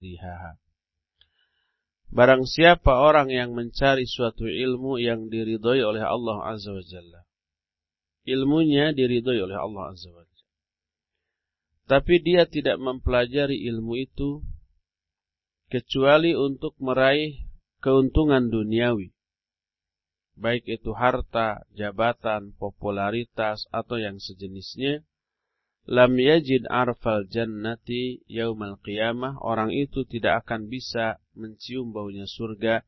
rihaha. Barang siapa orang yang mencari suatu ilmu yang diridhoi oleh Allah Azza wa Jalla. Ilmunya diridhoi oleh Allah Azza wa Jalla. Tapi dia tidak mempelajari ilmu itu kecuali untuk meraih keuntungan duniawi. Baik itu harta, jabatan, popularitas, atau yang sejenisnya lam yajid arfal jannati yaumal qiyamah orang itu tidak akan bisa mencium baunya surga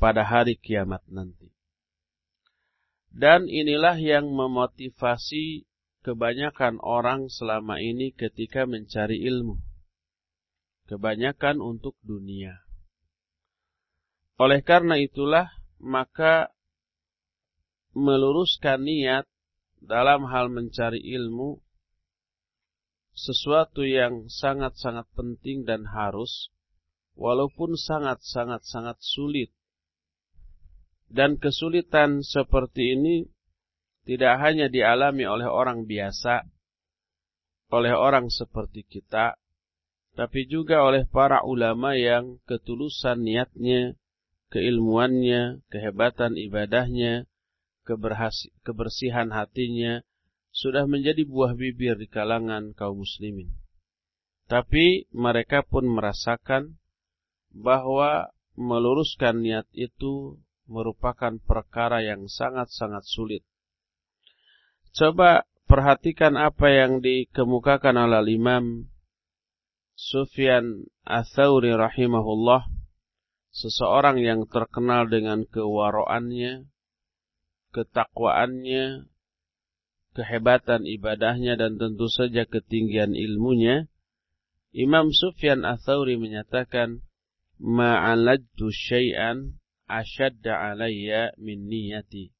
pada hari kiamat nanti. Dan inilah yang memotivasi kebanyakan orang selama ini ketika mencari ilmu. Kebanyakan untuk dunia. Oleh karena itulah maka meluruskan niat dalam hal mencari ilmu sesuatu yang sangat-sangat penting dan harus, walaupun sangat-sangat-sangat sulit. Dan kesulitan seperti ini tidak hanya dialami oleh orang biasa, oleh orang seperti kita, tapi juga oleh para ulama yang ketulusan niatnya, keilmuannya, kehebatan ibadahnya, kebersihan hatinya, sudah menjadi buah bibir di kalangan kaum muslimin. Tapi mereka pun merasakan bahwa meluruskan niat itu merupakan perkara yang sangat-sangat sulit. Coba perhatikan apa yang dikemukakan oleh Imam Sufyan Atsauri rahimahullah, seseorang yang terkenal dengan kewaroannya, ketakwaannya, kehebatan ibadahnya dan tentu saja ketinggian ilmunya, Imam Sufyan Ats-Tsauri menyatakan, "Ma'aladtu syai'an asyadda alayya min niyati."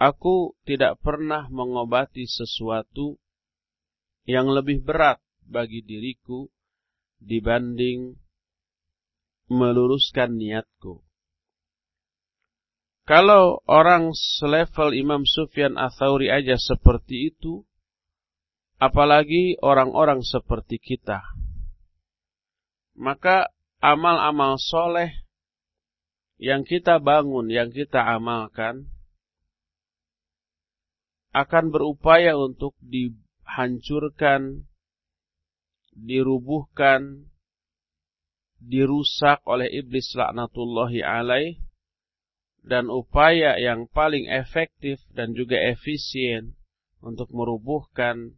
Aku tidak pernah mengobati sesuatu yang lebih berat bagi diriku dibanding meluruskan niatku. Kalau orang selevel Imam Sufyan Atsauri aja seperti itu, apalagi orang-orang seperti kita. Maka amal-amal soleh yang kita bangun, yang kita amalkan, akan berupaya untuk dihancurkan, dirubuhkan, dirusak oleh iblis laknatullahi alaih, dan upaya yang paling efektif dan juga efisien untuk merubuhkan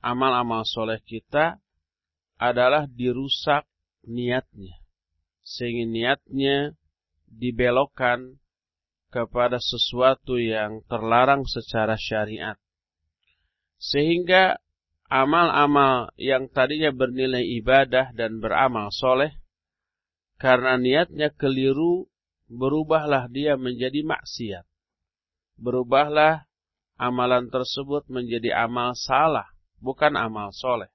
amal-amal soleh kita adalah dirusak niatnya. Sehingga niatnya dibelokkan kepada sesuatu yang terlarang secara syariat. Sehingga amal-amal yang tadinya bernilai ibadah dan beramal soleh, karena niatnya keliru berubahlah dia menjadi maksiat. Berubahlah amalan tersebut menjadi amal salah, bukan amal soleh.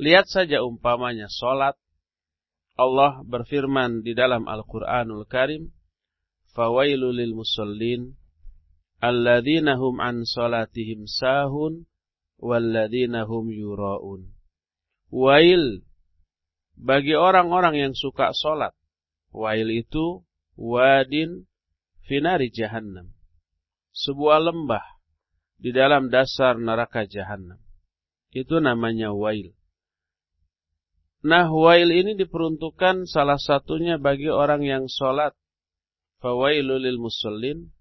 Lihat saja umpamanya solat. Allah berfirman di dalam Al-Quranul Karim, musallin, Alladzina hum an solatihim sahun, Walladzina hum yura'un. Wail bagi orang-orang yang suka solat. Wail itu wadin finari jahannam. Sebuah lembah di dalam dasar neraka jahannam. Itu namanya wail. Nah, wail ini diperuntukkan salah satunya bagi orang yang sholat. Fawailul lil musallin.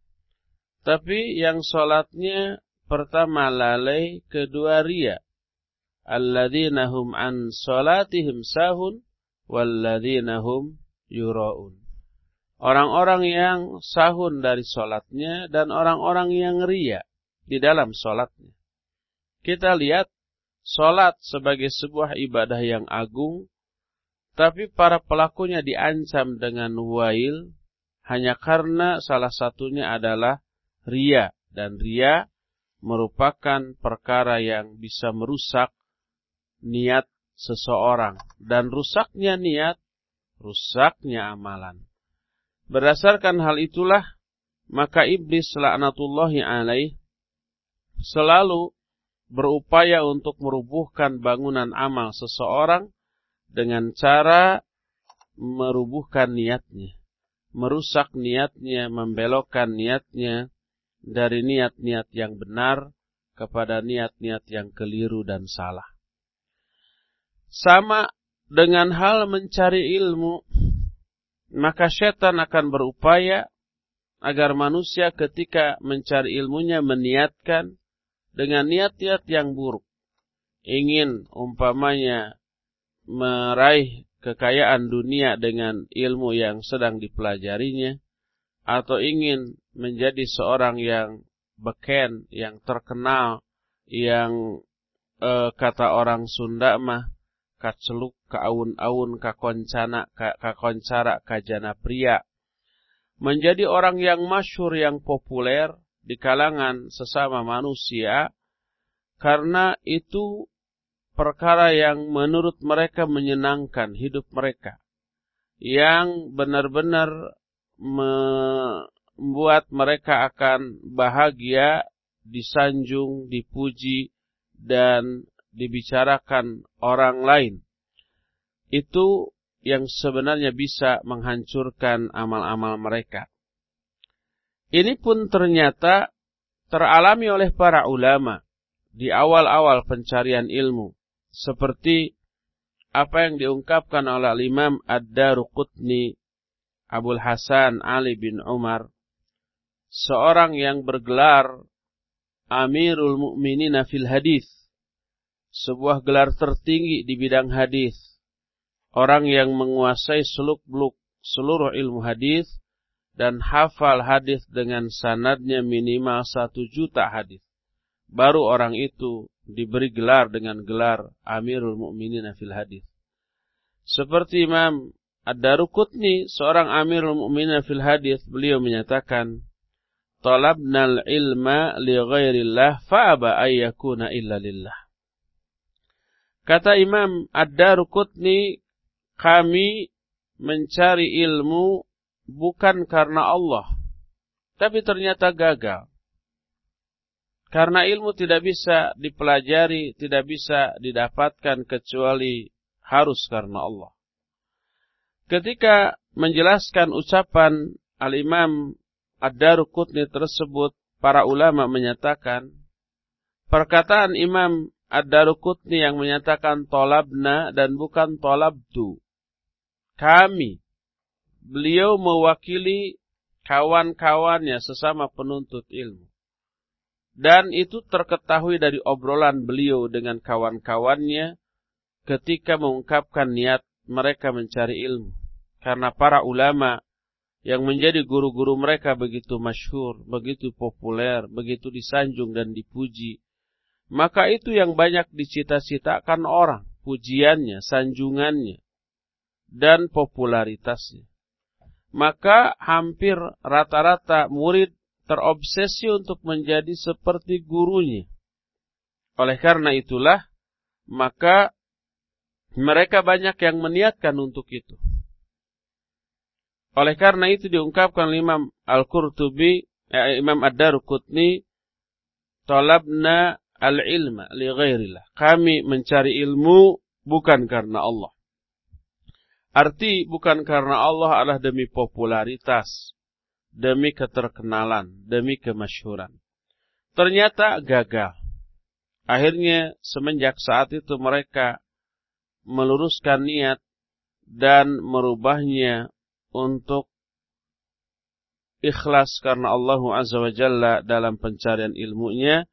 Tapi yang sholatnya pertama lalai, kedua ria. Alladzina hum an sholatihim sahun, walladzina hum yura'un. Orang-orang yang sahun dari sholatnya dan orang-orang yang ria di dalam sholatnya. Kita lihat sholat sebagai sebuah ibadah yang agung, tapi para pelakunya diancam dengan wail hanya karena salah satunya adalah ria. Dan ria merupakan perkara yang bisa merusak niat seseorang. Dan rusaknya niat, rusaknya amalan. Berdasarkan hal itulah, maka iblis laknatullahi alaih selalu berupaya untuk merubuhkan bangunan amal seseorang dengan cara merubuhkan niatnya, merusak niatnya, membelokkan niatnya dari niat-niat yang benar kepada niat-niat yang keliru dan salah. Sama dengan hal mencari ilmu, maka setan akan berupaya agar manusia ketika mencari ilmunya meniatkan dengan niat-niat yang buruk. Ingin umpamanya meraih kekayaan dunia dengan ilmu yang sedang dipelajarinya, atau ingin menjadi seorang yang beken, yang terkenal, yang e, kata orang Sunda mah kaceluk, kaun-aun, kakoncana, kakoncara, kajana pria. Menjadi orang yang masyur, yang populer di kalangan sesama manusia, karena itu perkara yang menurut mereka menyenangkan hidup mereka. Yang benar-benar membuat mereka akan bahagia, disanjung, dipuji, dan dibicarakan orang lain. Itu yang sebenarnya bisa menghancurkan amal-amal mereka. Ini pun ternyata teralami oleh para ulama di awal-awal pencarian ilmu seperti apa yang diungkapkan oleh Imam Ad-Daruqutni Abul Hasan Ali bin Umar seorang yang bergelar Amirul Mukminin fil Hadis sebuah gelar tertinggi di bidang hadis orang yang menguasai seluk-beluk seluruh ilmu hadis dan hafal hadis dengan sanadnya minimal satu juta hadis baru orang itu diberi gelar dengan gelar Amirul Mukminin fil Hadis. Seperti Imam Ad-Daruqutni, seorang Amirul Mukminin fil Hadis, beliau menyatakan, "Talabnal ilma li ghairillah fa'aba ayyakuna illa lillah." Kata Imam Ad-Daruqutni, kami mencari ilmu bukan karena Allah, tapi ternyata gagal. Karena ilmu tidak bisa dipelajari, tidak bisa didapatkan kecuali harus karena Allah. Ketika menjelaskan ucapan Al-Imam Ad-Daruqutni tersebut, para ulama menyatakan, perkataan Imam Ad-Daruqutni yang menyatakan tolabna dan bukan tolabdu. Kami, beliau mewakili kawan-kawannya sesama penuntut ilmu. Dan itu terketahui dari obrolan beliau dengan kawan-kawannya ketika mengungkapkan niat mereka mencari ilmu. Karena para ulama yang menjadi guru-guru mereka begitu masyhur, begitu populer, begitu disanjung dan dipuji. Maka itu yang banyak dicita-citakan orang, pujiannya, sanjungannya, dan popularitasnya. Maka hampir rata-rata murid terobsesi untuk menjadi seperti gurunya. Oleh karena itulah, maka mereka banyak yang meniatkan untuk itu. Oleh karena itu diungkapkan Imam Al-Qurtubi, eh, Imam Ad-Daruqutni, "Talabna al-ilma li ghairillah." Kami mencari ilmu bukan karena Allah. Arti bukan karena Allah adalah demi popularitas, demi keterkenalan, demi kemasyhuran. Ternyata gagal. Akhirnya semenjak saat itu mereka meluruskan niat dan merubahnya untuk ikhlas karena Allah Azza wa Jalla dalam pencarian ilmunya.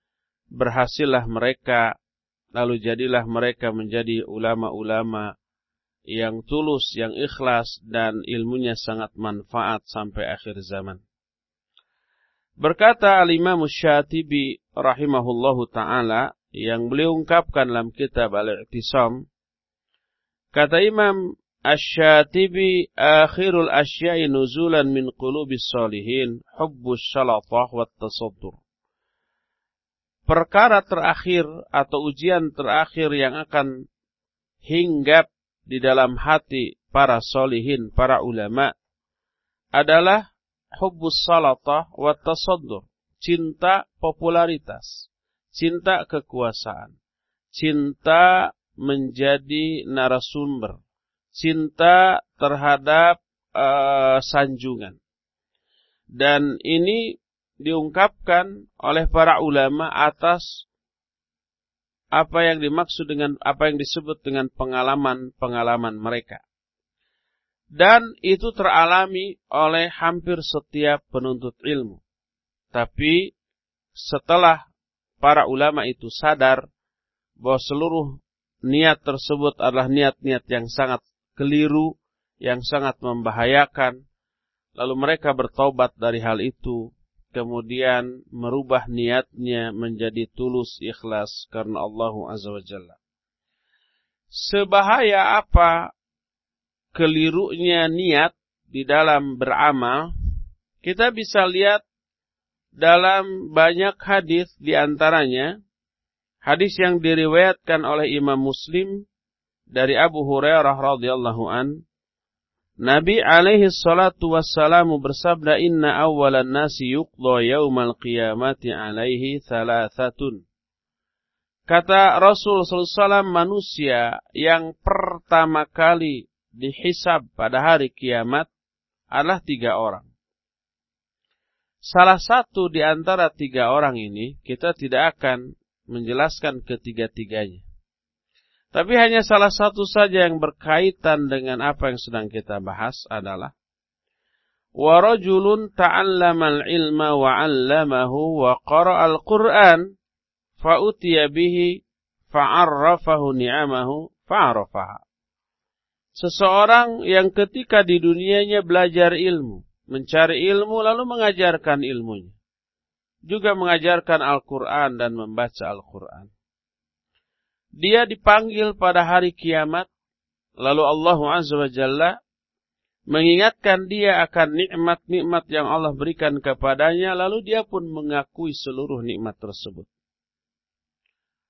Berhasillah mereka, lalu jadilah mereka menjadi ulama-ulama yang tulus, yang ikhlas dan ilmunya sangat manfaat sampai akhir zaman. Berkata Al-Imam Syatibi rahimahullahu taala yang beliau ungkapkan dalam kitab Al-I'tisam kata Imam Asy-Syatibi akhirul asya'i nuzulan min qulubis salihin hubbus salatah wat tasaddur Perkara terakhir atau ujian terakhir yang akan hinggap di dalam hati para solihin, para ulama adalah hubbus salatah wa tasaddur. Cinta popularitas, cinta kekuasaan, cinta menjadi narasumber, cinta terhadap uh, sanjungan. Dan ini diungkapkan oleh para ulama atas apa yang dimaksud dengan apa yang disebut dengan pengalaman-pengalaman mereka. Dan itu teralami oleh hampir setiap penuntut ilmu. Tapi setelah para ulama itu sadar bahwa seluruh niat tersebut adalah niat-niat yang sangat keliru, yang sangat membahayakan, lalu mereka bertobat dari hal itu, kemudian merubah niatnya menjadi tulus ikhlas karena Allah Azza wa Jalla. Sebahaya apa kelirunya niat di dalam beramal, kita bisa lihat dalam banyak hadis di antaranya. Hadis yang diriwayatkan oleh Imam Muslim dari Abu Hurairah radhiyallahu an Nabi alaihi salatu wassalamu bersabda inna awwalan nasi yuqda yaumal qiyamati alaihi thalathatun. Kata Rasul SAW manusia yang pertama kali dihisab pada hari kiamat adalah tiga orang. Salah satu di antara tiga orang ini kita tidak akan menjelaskan ketiga-tiganya. Tapi hanya salah satu saja yang berkaitan dengan apa yang sedang kita bahas adalah warajulun ta'allamal ilma wa 'allamahu wa qara'al Qur'an fa utiya bihi fa'arrafahu ni'amahu fa'arafaha. Seseorang yang ketika di dunianya belajar ilmu, mencari ilmu lalu mengajarkan ilmunya. Juga mengajarkan Al-Quran dan membaca Al-Quran dia dipanggil pada hari kiamat, lalu Allah Azza wa Jalla mengingatkan dia akan nikmat-nikmat yang Allah berikan kepadanya, lalu dia pun mengakui seluruh nikmat tersebut.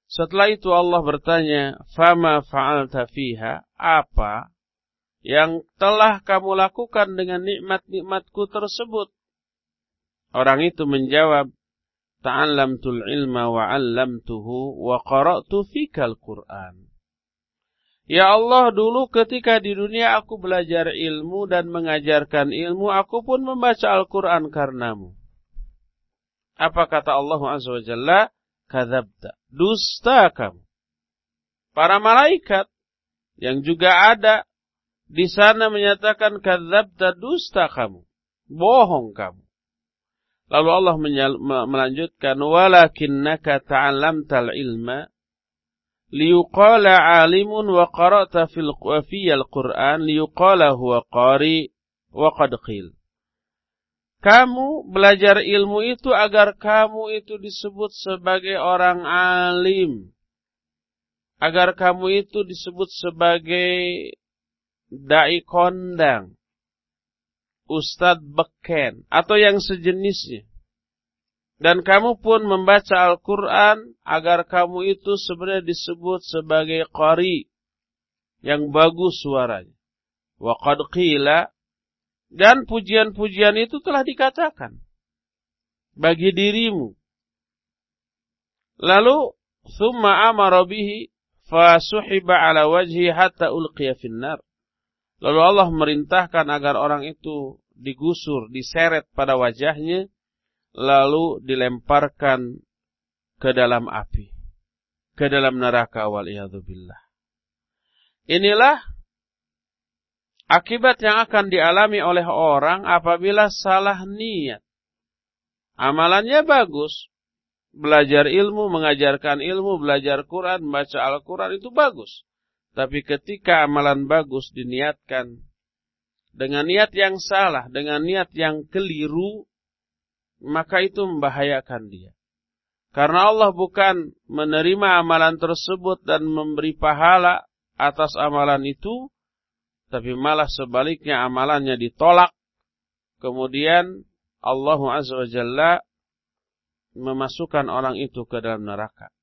Setelah itu Allah bertanya, "Fama fa'alta fiha?" Apa yang telah kamu lakukan dengan nikmat-nikmatku tersebut? Orang itu menjawab, ta'allamtul ilma wa 'allamtuhu wa qara'tu fikal Qur'an. Ya Allah, dulu ketika di dunia aku belajar ilmu dan mengajarkan ilmu, aku pun membaca Al-Quran karenamu. Apa kata Allah Azza wa Jalla? Kadabda. Dusta kamu. Para malaikat yang juga ada di sana menyatakan kadabda dusta kamu. Bohong kamu. Lalu Allah melanjutkan walakinnaka ta'allamtal ilma liyuqala 'alimun wa qara'ta fil al Qur'an liyuqala huwa qari wa qad qil. Kamu belajar ilmu itu agar kamu itu disebut sebagai orang alim. Agar kamu itu disebut sebagai dai kondang ustadz beken atau yang sejenisnya. Dan kamu pun membaca Al-Quran agar kamu itu sebenarnya disebut sebagai qari yang bagus suaranya. Wa qad dan pujian-pujian itu telah dikatakan bagi dirimu. Lalu thumma amara bihi fasuhiba ala wajhi hatta ulqiya finnar. Lalu Allah merintahkan agar orang itu digusur, diseret pada wajahnya, lalu dilemparkan ke dalam api, ke dalam neraka waliyadzubillah. Inilah akibat yang akan dialami oleh orang apabila salah niat. Amalannya bagus, belajar ilmu, mengajarkan ilmu, belajar Quran, baca Al-Quran itu bagus. Tapi ketika amalan bagus diniatkan dengan niat yang salah, dengan niat yang keliru, maka itu membahayakan dia. Karena Allah bukan menerima amalan tersebut dan memberi pahala atas amalan itu, tapi malah sebaliknya amalannya ditolak. Kemudian Allah Azza wa Jalla memasukkan orang itu ke dalam neraka.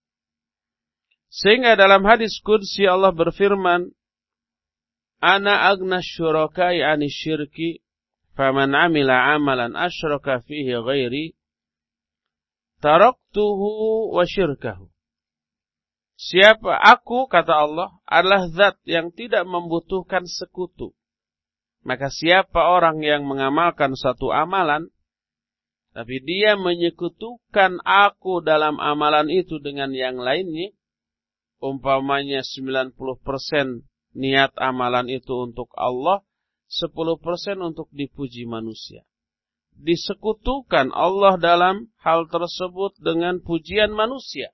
Sehingga dalam hadis Qudsi Allah berfirman, Ana agna syurakai ani syirki, faman amila amalan asyraka fihi ghairi, taraktuhu wa syirkahu. Siapa aku, kata Allah, adalah zat yang tidak membutuhkan sekutu. Maka siapa orang yang mengamalkan satu amalan, tapi dia menyekutukan aku dalam amalan itu dengan yang lainnya, umpamanya 90% niat amalan itu untuk Allah, 10% untuk dipuji manusia. Disekutukan Allah dalam hal tersebut dengan pujian manusia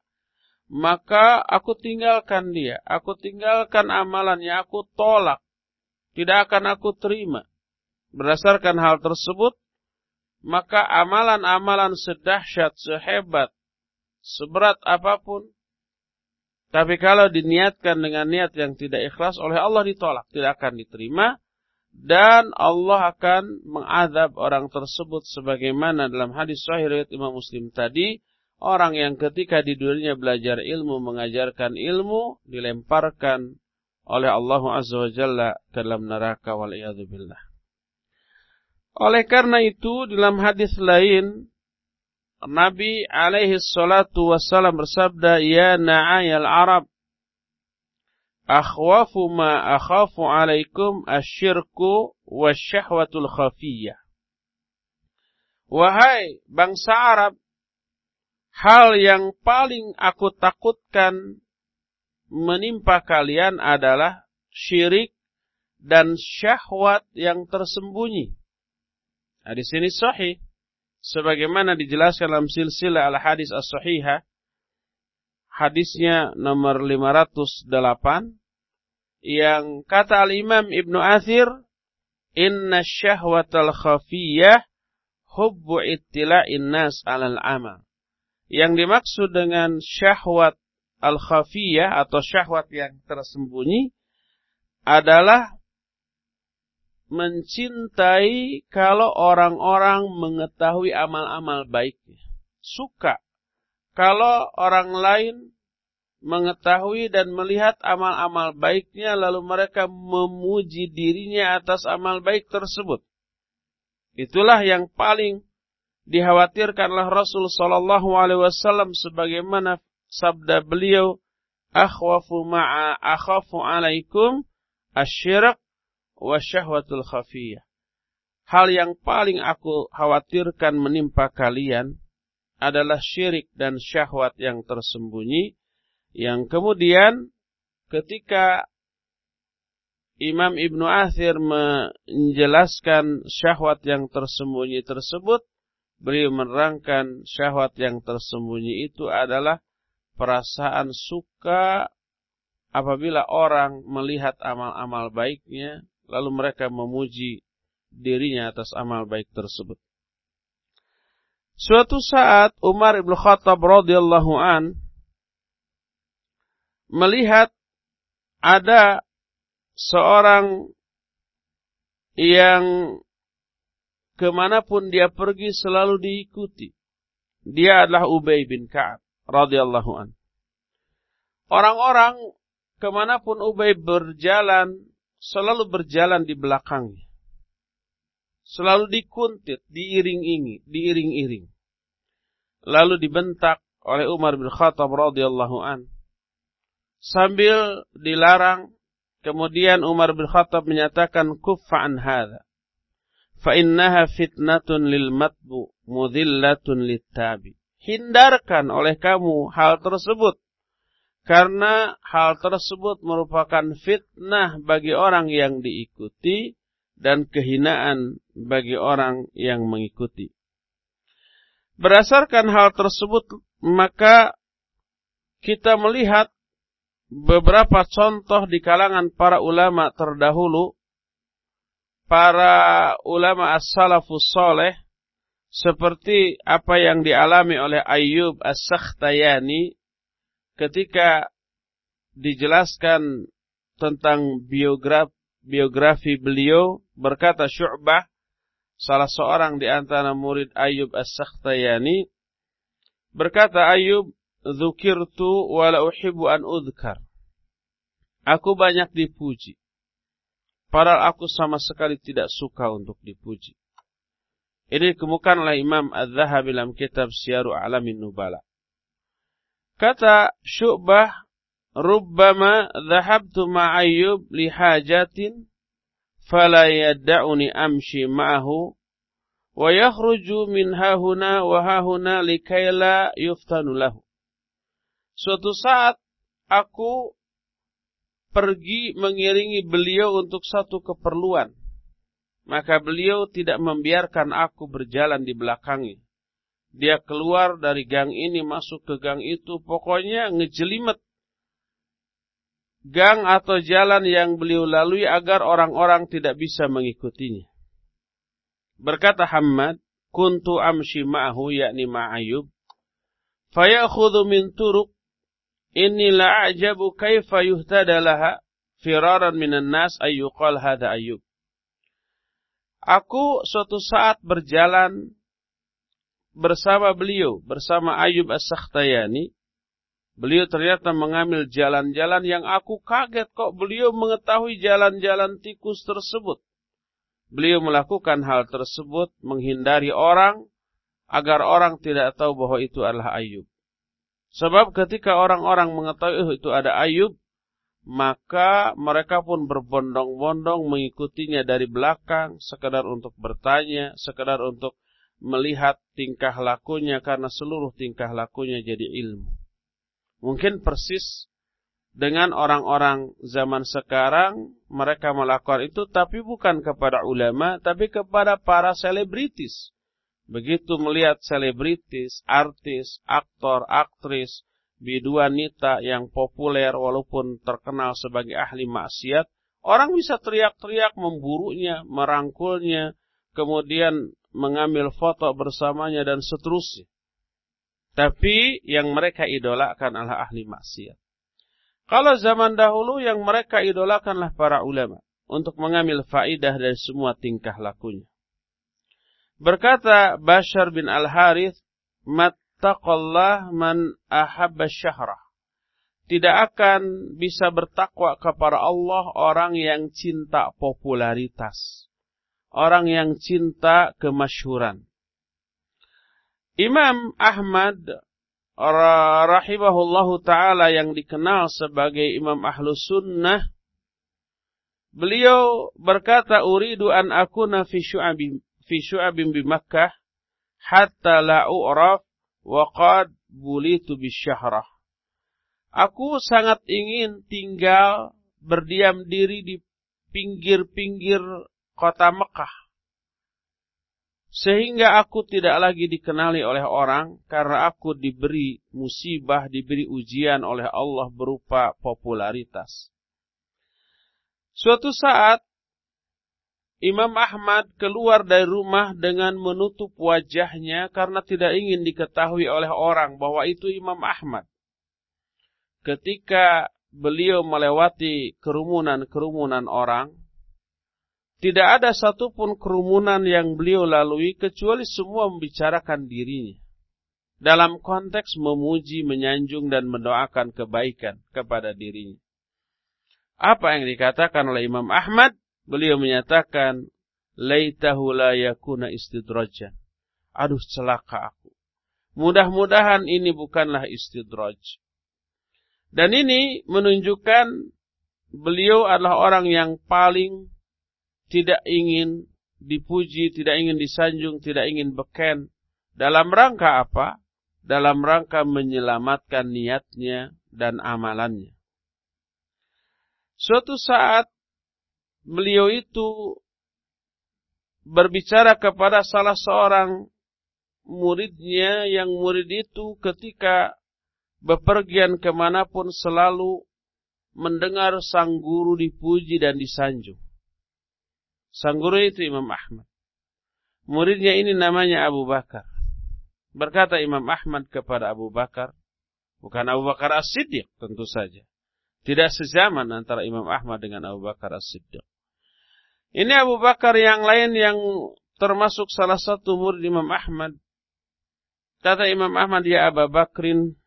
maka aku tinggalkan dia, aku tinggalkan amalannya, aku tolak, tidak akan aku terima. Berdasarkan hal tersebut, maka amalan-amalan sedahsyat, sehebat, seberat apa pun, tapi kalau diniatkan dengan niat yang tidak ikhlas oleh Allah ditolak, tidak akan diterima, dan Allah akan mengadab orang tersebut sebagaimana dalam hadis sahih riwayat Imam Muslim tadi, Orang yang ketika di dunia belajar ilmu, mengajarkan ilmu, dilemparkan oleh Allah Azza wa Jalla ke dalam neraka wal billah. Oleh karena itu, dalam hadis lain, Nabi alaihi salatu wassalam bersabda, Ya na'ayal Arab, akhwafu ma akhafu alaikum asyirku wa syahwatul khafiyah. Wahai bangsa Arab, hal yang paling aku takutkan menimpa kalian adalah syirik dan syahwat yang tersembunyi. Nah, di sini sahih sebagaimana dijelaskan dalam silsilah al-hadis as-sahihah hadisnya nomor 508 yang kata al-Imam Ibnu Athir inna syahwatal khafiyah hubbu ittila'in nas 'alal amal. Yang dimaksud dengan syahwat al-khafiyah atau syahwat yang tersembunyi adalah mencintai kalau orang-orang mengetahui amal-amal baiknya. Suka kalau orang lain mengetahui dan melihat amal-amal baiknya lalu mereka memuji dirinya atas amal baik tersebut. Itulah yang paling dikhawatirkanlah Rasul sallallahu alaihi wasallam sebagaimana sabda beliau akhwafu ma'a akhafu alaikum asyirak wa syahwatul khafiyah. Hal yang paling aku khawatirkan menimpa kalian adalah syirik dan syahwat yang tersembunyi yang kemudian ketika Imam Ibnu Athir menjelaskan syahwat yang tersembunyi tersebut beliau menerangkan syahwat yang tersembunyi itu adalah perasaan suka apabila orang melihat amal-amal baiknya lalu mereka memuji dirinya atas amal baik tersebut. Suatu saat Umar ibn Khattab radhiyallahu an melihat ada seorang yang ke mana pun dia pergi selalu diikuti. Dia adalah Ubay bin Ka'ab radhiyallahu an. Orang-orang ke mana pun Ubay berjalan selalu berjalan di belakangnya. Selalu dikuntit, diiring-iringi, diiring-iring. Lalu dibentak oleh Umar bin Khattab radhiyallahu an. Sambil dilarang, kemudian Umar bin Khattab menyatakan kuffa an hadza. Fa innaha fitnatun lil matbu mudhillatun littabi. Hindarkan oleh kamu hal tersebut karena hal tersebut merupakan fitnah bagi orang yang diikuti dan kehinaan bagi orang yang mengikuti. Berdasarkan hal tersebut, maka kita melihat beberapa contoh di kalangan para ulama terdahulu para ulama as-salafus soleh seperti apa yang dialami oleh Ayyub as-Sakhtayani ketika dijelaskan tentang biografi, biografi beliau berkata Syu'bah salah seorang di antara murid Ayyub as-Sakhtayani berkata Ayyub dzukirtu wa la uhibbu an udhkar Aku banyak dipuji Padahal aku sama sekali tidak suka untuk dipuji. Ini dikemukakan oleh Imam Az-Zahabi dalam kitab Syiaru Alamin Nubala. Kata Syu'bah, rubbama dhahabtu ma'ayyub lihajatin fala yadda'uni amshi ma'ahu wa yakhruju min hahuna wa hahuna likaila yuftanu lahu. Suatu saat aku pergi mengiringi beliau untuk satu keperluan. Maka beliau tidak membiarkan aku berjalan di belakangnya. Dia keluar dari gang ini masuk ke gang itu. Pokoknya ngejelimet gang atau jalan yang beliau lalui agar orang-orang tidak bisa mengikutinya. Berkata Hamad, kuntu amshi ma'ahu yakni ma'ayub, fayakhudhu min turuk, inni la'ajabu kaifa yuhtada laha firaran minan nas ayyuqal hada ayub. Aku suatu saat berjalan bersama beliau, bersama Ayub As-Sakhtayani, Beliau ternyata mengambil jalan-jalan yang aku kaget kok beliau mengetahui jalan-jalan tikus tersebut. Beliau melakukan hal tersebut menghindari orang agar orang tidak tahu bahwa itu adalah Ayub. Sebab ketika orang-orang mengetahui oh, itu ada Ayub, maka mereka pun berbondong-bondong mengikutinya dari belakang, sekedar untuk bertanya, sekedar untuk melihat tingkah lakunya karena seluruh tingkah lakunya jadi ilmu. Mungkin persis dengan orang-orang zaman sekarang mereka melakukan itu tapi bukan kepada ulama tapi kepada para selebritis. Begitu melihat selebritis, artis, aktor, aktris, biduanita yang populer walaupun terkenal sebagai ahli maksiat, orang bisa teriak-teriak memburunya, merangkulnya, kemudian mengambil foto bersamanya dan seterusnya. Tapi yang mereka idolakan adalah ahli maksiat. Kalau zaman dahulu yang mereka idolakanlah para ulama untuk mengambil faidah dari semua tingkah lakunya. Berkata Bashar bin Al-Harith, "Mattaqallah man ahabba syahrah." Tidak akan bisa bertakwa kepada Allah orang yang cinta popularitas. Orang yang cinta kemasyhuran. Imam Ahmad rahimahullahu taala yang dikenal sebagai Imam Ahlus Sunnah beliau berkata uridu an akuna fi syu'abim fi syu'abim bi Makkah hatta la u'raf wa qad bulitu bisyahrah Aku sangat ingin tinggal berdiam diri di pinggir-pinggir kota Mekah sehingga aku tidak lagi dikenali oleh orang karena aku diberi musibah, diberi ujian oleh Allah berupa popularitas. Suatu saat Imam Ahmad keluar dari rumah dengan menutup wajahnya karena tidak ingin diketahui oleh orang bahwa itu Imam Ahmad. Ketika beliau melewati kerumunan-kerumunan orang, tidak ada satupun kerumunan yang beliau lalui kecuali semua membicarakan dirinya. Dalam konteks memuji, menyanjung dan mendoakan kebaikan kepada dirinya. Apa yang dikatakan oleh Imam Ahmad? Beliau menyatakan, Laitahu la yakuna istidrajan. Aduh celaka aku. Mudah-mudahan ini bukanlah istidraj. Dan ini menunjukkan beliau adalah orang yang paling tidak ingin dipuji, tidak ingin disanjung, tidak ingin beken. Dalam rangka apa? Dalam rangka menyelamatkan niatnya dan amalannya. Suatu saat beliau itu berbicara kepada salah seorang muridnya yang murid itu ketika bepergian ke mana pun selalu mendengar sang guru dipuji dan disanjung. Sang guru itu Imam Ahmad. Muridnya ini namanya Abu Bakar. Berkata Imam Ahmad kepada Abu Bakar, bukan Abu Bakar As-Siddiq tentu saja. Tidak sezaman antara Imam Ahmad dengan Abu Bakar As-Siddiq. Ini Abu Bakar yang lain yang termasuk salah satu murid Imam Ahmad. Kata Imam Ahmad, ya Abu Bakrin,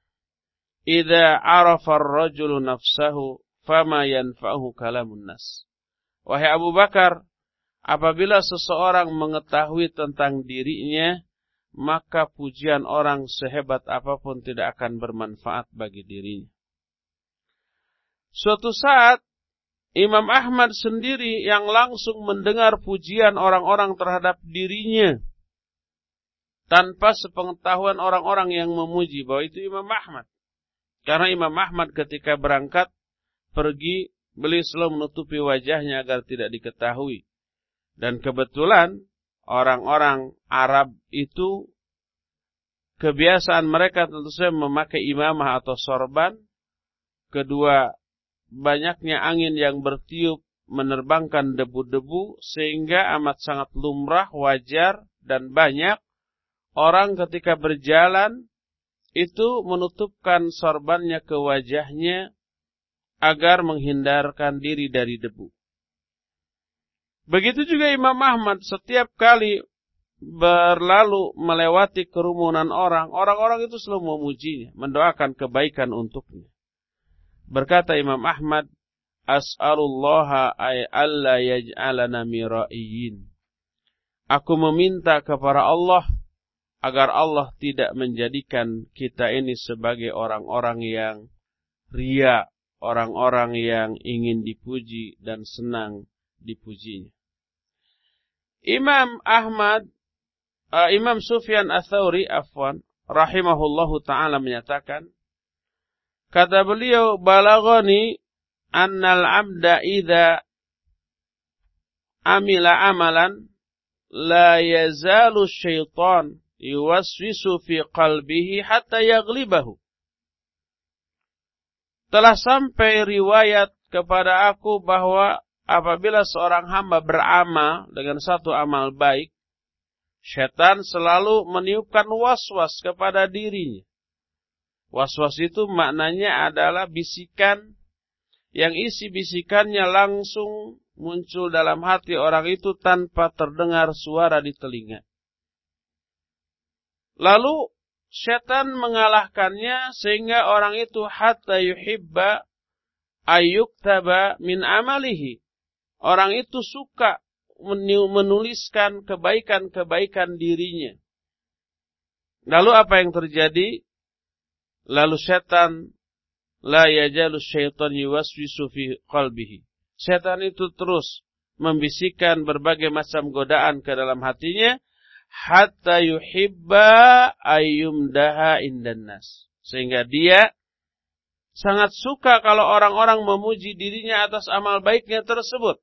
Ida arafa ar-rajulu nafsahu, fama yanfa'uhu kalamun nas. Wahai Abu Bakar, Apabila seseorang mengetahui tentang dirinya, maka pujian orang sehebat apa pun tidak akan bermanfaat bagi dirinya. Suatu saat Imam Ahmad sendiri yang langsung mendengar pujian orang-orang terhadap dirinya tanpa sepengetahuan orang-orang yang memuji bahwa itu Imam Ahmad. Karena Imam Ahmad ketika berangkat pergi beliau selalu menutupi wajahnya agar tidak diketahui. Dan kebetulan orang-orang Arab itu kebiasaan mereka tentu saja memakai imamah atau sorban. Kedua, banyaknya angin yang bertiup menerbangkan debu-debu sehingga amat sangat lumrah, wajar dan banyak orang ketika berjalan itu menutupkan sorbannya ke wajahnya agar menghindarkan diri dari debu. Begitu juga Imam Ahmad setiap kali berlalu melewati kerumunan orang, orang-orang itu selalu memujinya, mendoakan kebaikan untuknya. Berkata Imam Ahmad, As'alullaha ay alla yaj'alana mira'iyin. Aku meminta kepada Allah agar Allah tidak menjadikan kita ini sebagai orang-orang yang ria, orang-orang yang ingin dipuji dan senang dipujinya. Imam Ahmad, uh, Imam Sufyan Ats-Tsauri afwan rahimahullahu taala menyatakan kata beliau balagani annal abda idza amila amalan la yazalu syaitan yuwaswisu fi qalbihi hatta yaglibahu. Telah sampai riwayat kepada aku bahwa apabila seorang hamba beramal dengan satu amal baik, setan selalu meniupkan was-was kepada dirinya. Was-was itu maknanya adalah bisikan yang isi bisikannya langsung muncul dalam hati orang itu tanpa terdengar suara di telinga. Lalu setan mengalahkannya sehingga orang itu hatta yuhibba ayyuktaba min amalihi. Orang itu suka menuliskan kebaikan-kebaikan dirinya. Lalu apa yang terjadi? Lalu setan la yajalu syaitan yuwaswisu fi qalbihi. Setan itu terus membisikkan berbagai macam godaan ke dalam hatinya hatta yuhibba ayyumdaha indan. Sehingga dia sangat suka kalau orang-orang memuji dirinya atas amal baiknya tersebut.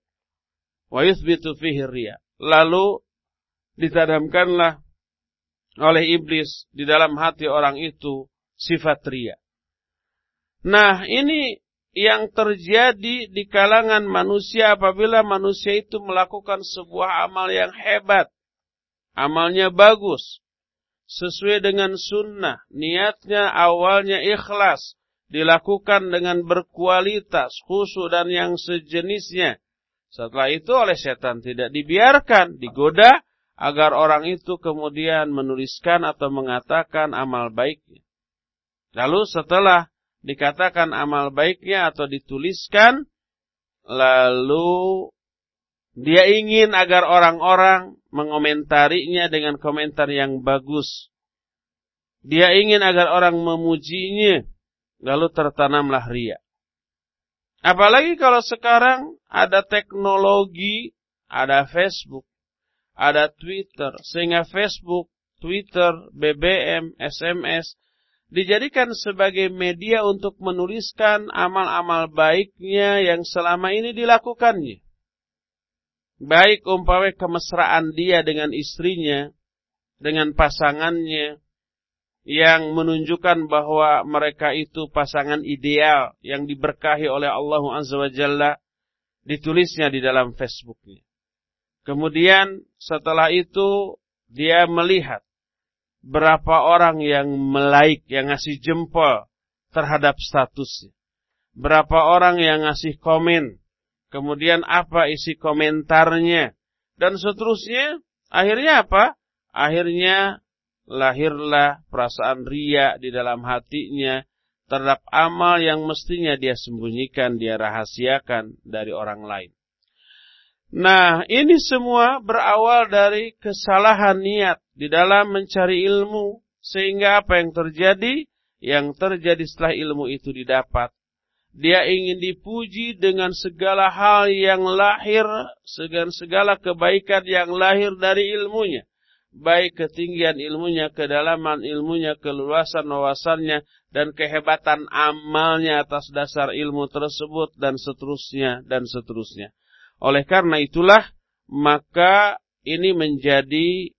Wa yuthbitu fihi riya. Lalu ditanamkanlah oleh iblis di dalam hati orang itu sifat ria. Nah, ini yang terjadi di kalangan manusia apabila manusia itu melakukan sebuah amal yang hebat amalnya bagus, sesuai dengan sunnah, niatnya awalnya ikhlas, dilakukan dengan berkualitas, khusyuk dan yang sejenisnya. Setelah itu oleh setan tidak dibiarkan, digoda, agar orang itu kemudian menuliskan atau mengatakan amal baiknya. Lalu setelah dikatakan amal baiknya atau dituliskan, lalu dia ingin agar orang-orang mengomentarinya dengan komentar yang bagus. Dia ingin agar orang memujinya, lalu tertanamlah ria. Apalagi kalau sekarang ada teknologi, ada Facebook, ada Twitter, sehingga Facebook, Twitter, BBM, SMS dijadikan sebagai media untuk menuliskan amal-amal baiknya yang selama ini dilakukannya. Baik umpamanya kemesraan dia dengan istrinya, dengan pasangannya, yang menunjukkan bahwa mereka itu pasangan ideal yang diberkahi oleh Allah Azza wa Jalla, ditulisnya di dalam Facebooknya. Kemudian setelah itu dia melihat berapa orang yang melaik, yang ngasih jempol terhadap statusnya. Berapa orang yang ngasih komen kemudian apa isi komentarnya, dan seterusnya. Akhirnya apa? Akhirnya lahirlah perasaan ria di dalam hatinya terhadap amal yang mestinya dia sembunyikan, dia rahasiakan dari orang lain. Nah, ini semua berawal dari kesalahan niat di dalam mencari ilmu. Sehingga apa yang terjadi? Yang terjadi setelah ilmu itu didapat Dia ingin dipuji dengan segala hal yang lahir, dengan segala kebaikan yang lahir dari ilmunya. Baik ketinggian ilmunya, kedalaman ilmunya, keluasan wawasannya, dan kehebatan amalnya atas dasar ilmu tersebut, dan seterusnya, dan seterusnya. Oleh karena itulah, maka ini menjadi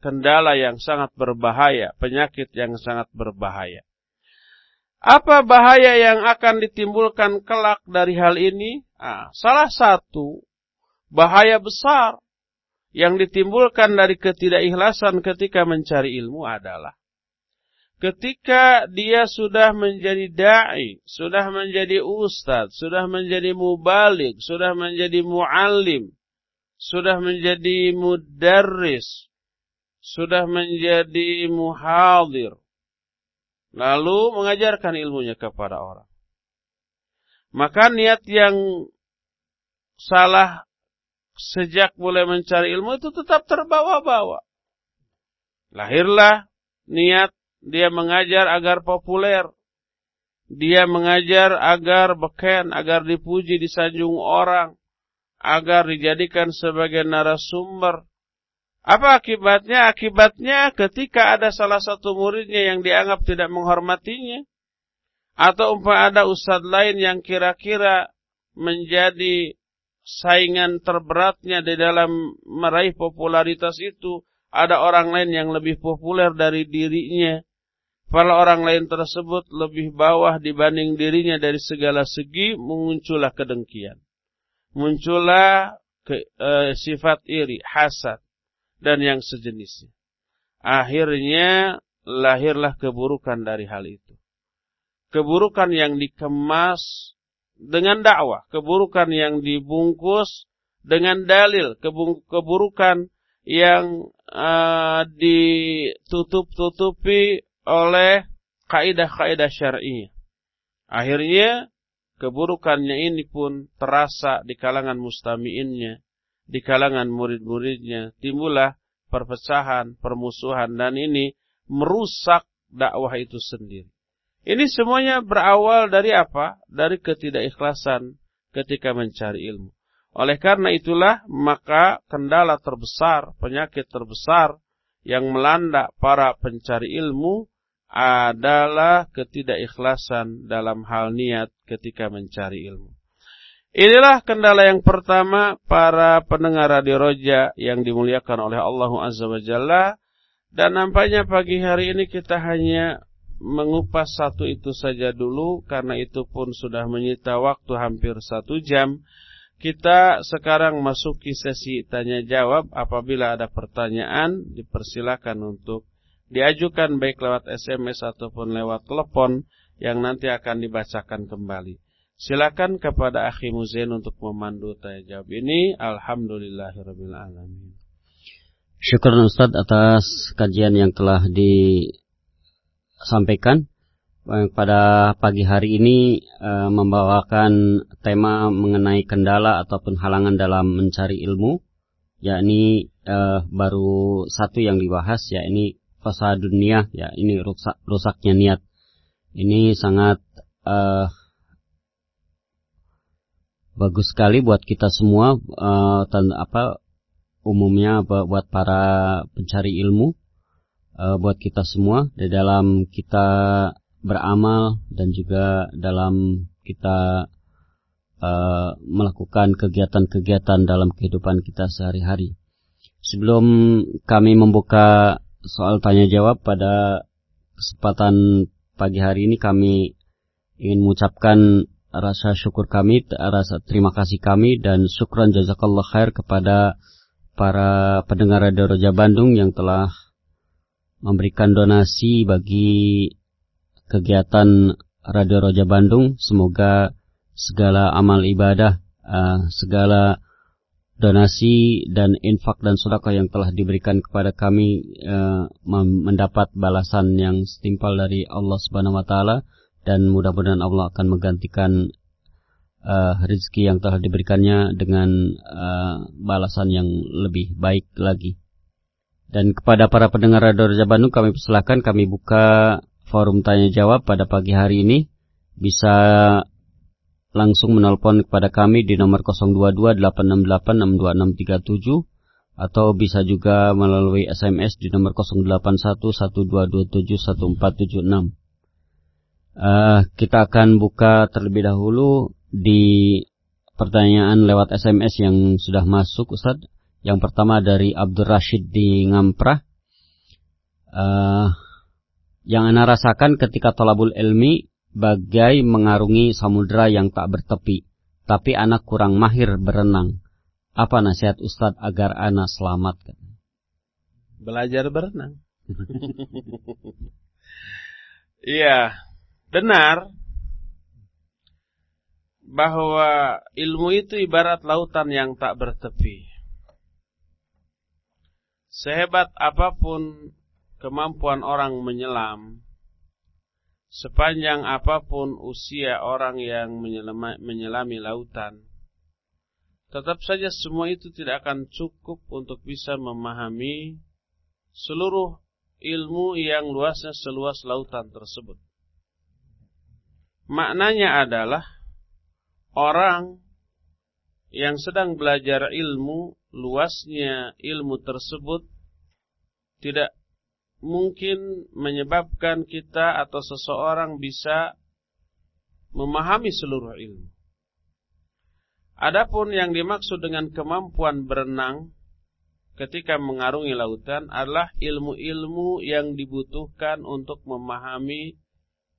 kendala yang sangat berbahaya, penyakit yang sangat berbahaya. Apa bahaya yang akan ditimbulkan kelak dari hal ini? Nah, salah satu bahaya besar yang ditimbulkan dari ketidakikhlasan ketika mencari ilmu adalah ketika dia sudah menjadi dai, sudah menjadi ustadz, sudah menjadi mubalik, sudah menjadi muallim, sudah menjadi mudarris, sudah menjadi muhadir, lalu mengajarkan ilmunya kepada orang. Maka niat yang salah sejak mulai mencari ilmu itu tetap terbawa-bawa. Lahirlah niat dia mengajar agar populer. Dia mengajar agar beken, agar dipuji, disanjung orang. Agar dijadikan sebagai narasumber. Apa akibatnya? Akibatnya ketika ada salah satu muridnya yang dianggap tidak menghormatinya. Atau umpah ada ustadz lain yang kira-kira menjadi saingan terberatnya di dalam meraih popularitas itu. Ada orang lain yang lebih populer dari dirinya. Kalau orang lain tersebut lebih bawah dibanding dirinya dari segala segi, muncullah kedengkian. Muncullah ke, e, sifat iri, hasad dan yang sejenisnya. Akhirnya lahirlah keburukan dari hal itu. Keburukan yang dikemas dengan dakwah, keburukan yang dibungkus dengan dalil, keburukan yang uh, ditutup-tutupi oleh kaidah-kaidah syar'i. Akhirnya keburukannya ini pun terasa di kalangan mustami'innya di kalangan murid-muridnya timbullah perpecahan, permusuhan dan ini merusak dakwah itu sendiri. Ini semuanya berawal dari apa? Dari ketidakikhlasan ketika mencari ilmu. Oleh karena itulah maka kendala terbesar, penyakit terbesar yang melanda para pencari ilmu adalah ketidakikhlasan dalam hal niat ketika mencari ilmu. Inilah kendala yang pertama para pendengar Radio Roja yang dimuliakan oleh Allah Azza wa Jalla. Dan nampaknya pagi hari ini kita hanya mengupas satu itu saja dulu karena itu pun sudah menyita waktu hampir satu jam. Kita sekarang masuki sesi tanya jawab. Apabila ada pertanyaan, dipersilakan untuk diajukan baik lewat SMS ataupun lewat telepon yang nanti akan dibacakan kembali. Silakan kepada Akhi Muzain untuk memandu tanya jawab ini. Alhamdulillahirabbil alamin. Syukur Ustaz atas kajian yang telah disampaikan. Pada pagi hari ini e, membawakan tema mengenai kendala ataupun halangan dalam mencari ilmu, yakni e, baru satu yang dibahas, yakni fasa dunia, ya ini rusak, rusaknya niat. Ini sangat e, bagus sekali buat kita semua uh, apa umumnya buat para pencari ilmu uh, buat kita semua di dalam kita beramal dan juga dalam kita uh, melakukan kegiatan-kegiatan dalam kehidupan kita sehari-hari. Sebelum kami membuka soal tanya jawab pada kesempatan pagi hari ini kami ingin mengucapkan rasa syukur kami, rasa terima kasih kami dan syukran jazakallah khair kepada para pendengar Radio Roja Bandung yang telah memberikan donasi bagi kegiatan Radio Roja Bandung. Semoga segala amal ibadah, uh, segala donasi dan infak dan sedekah yang telah diberikan kepada kami uh, mendapat balasan yang setimpal dari Allah Subhanahu wa taala dan mudah-mudahan Allah akan menggantikan uh, rezeki yang telah diberikannya dengan uh, balasan yang lebih baik lagi. Dan kepada para pendengar Radio Raja Bandung kami persilakan kami buka forum tanya jawab pada pagi hari ini bisa langsung menelpon kepada kami di nomor 0228686267 atau bisa juga melalui SMS di nomor 081122271476. Uh, kita akan buka terlebih dahulu di pertanyaan lewat SMS yang sudah masuk Ustaz. Yang pertama dari Abdul Rashid di Ngamprah. Uh, yang Anda rasakan ketika tolabul ilmi bagai mengarungi samudera yang tak bertepi. Tapi anak kurang mahir berenang. Apa nasihat Ustadz agar anak selamat? Belajar berenang. Iya, benar bahwa ilmu itu ibarat lautan yang tak bertepi. Sehebat apa pun kemampuan orang menyelam, sepanjang apa pun usia orang yang menyelami lautan, tetap saja semua itu tidak akan cukup untuk bisa memahami seluruh ilmu yang luasnya seluas lautan tersebut. Maknanya adalah orang yang sedang belajar ilmu, luasnya ilmu tersebut tidak mungkin menyebabkan kita atau seseorang bisa memahami seluruh ilmu. Adapun yang dimaksud dengan kemampuan berenang ketika mengarungi lautan adalah ilmu-ilmu yang dibutuhkan untuk memahami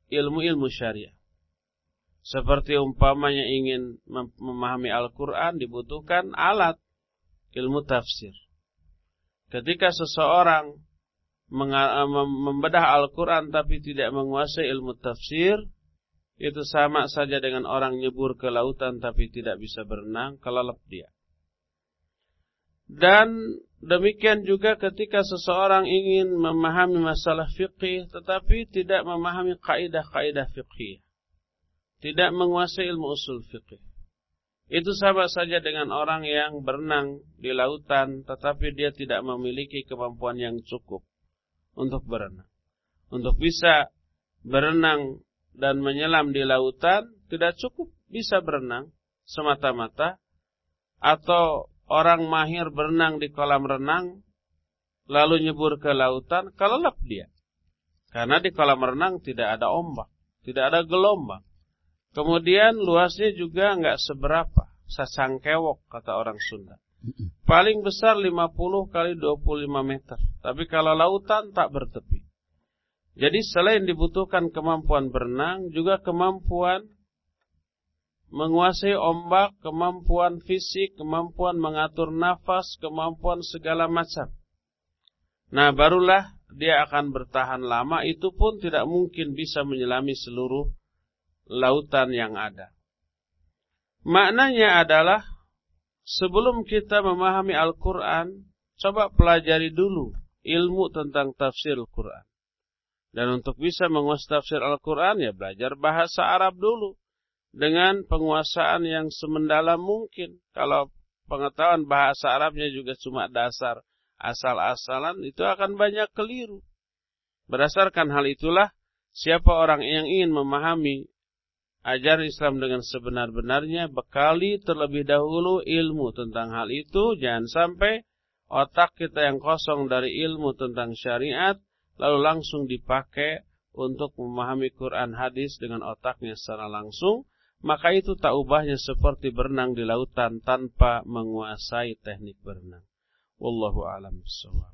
ilmu-ilmu syariah. Seperti umpamanya ingin memahami Al-Quran dibutuhkan alat ilmu tafsir. Ketika seseorang membedah Al-Quran tapi tidak menguasai ilmu tafsir, itu sama saja dengan orang nyebur ke lautan tapi tidak bisa berenang, kelelep dia. Dan demikian juga ketika seseorang ingin memahami masalah fikih tetapi tidak memahami kaidah-kaidah fikih. Tidak menguasai ilmu usul fikih. Itu sama saja dengan orang yang berenang di lautan tetapi dia tidak memiliki kemampuan yang cukup untuk berenang. Untuk bisa berenang dan menyelam di lautan tidak cukup bisa berenang semata-mata atau orang mahir berenang di kolam renang lalu nyebur ke lautan kelelep dia. Karena di kolam renang tidak ada ombak, tidak ada gelombang. Kemudian luasnya juga nggak seberapa, sasangkewok kata orang Sunda. Paling besar 50 kali 25 meter. Tapi kalau lautan tak bertepi. Jadi selain dibutuhkan kemampuan berenang, juga kemampuan menguasai ombak, kemampuan fisik, kemampuan mengatur nafas, kemampuan segala macam. Nah, barulah dia akan bertahan lama, itu pun tidak mungkin bisa menyelami seluruh lautan yang ada. Maknanya adalah sebelum kita memahami Al-Quran, coba pelajari dulu ilmu tentang tafsir Al-Quran. Dan untuk bisa menguasai tafsir Al-Quran ya belajar bahasa Arab dulu. Dengan penguasaan yang semendalam mungkin. Kalau pengetahuan bahasa Arabnya juga cuma dasar asal-asalan itu akan banyak keliru. Berdasarkan hal itulah siapa orang yang ingin memahami ajar Islam dengan sebenar-benarnya bekali terlebih dahulu ilmu tentang hal itu jangan sampai otak kita yang kosong dari ilmu tentang syariat lalu langsung dipakai untuk memahami Quran hadis dengan otaknya secara langsung, maka itu tak ubahnya seperti berenang di lautan tanpa menguasai teknik berenang. Wallahu a'lam bishawab.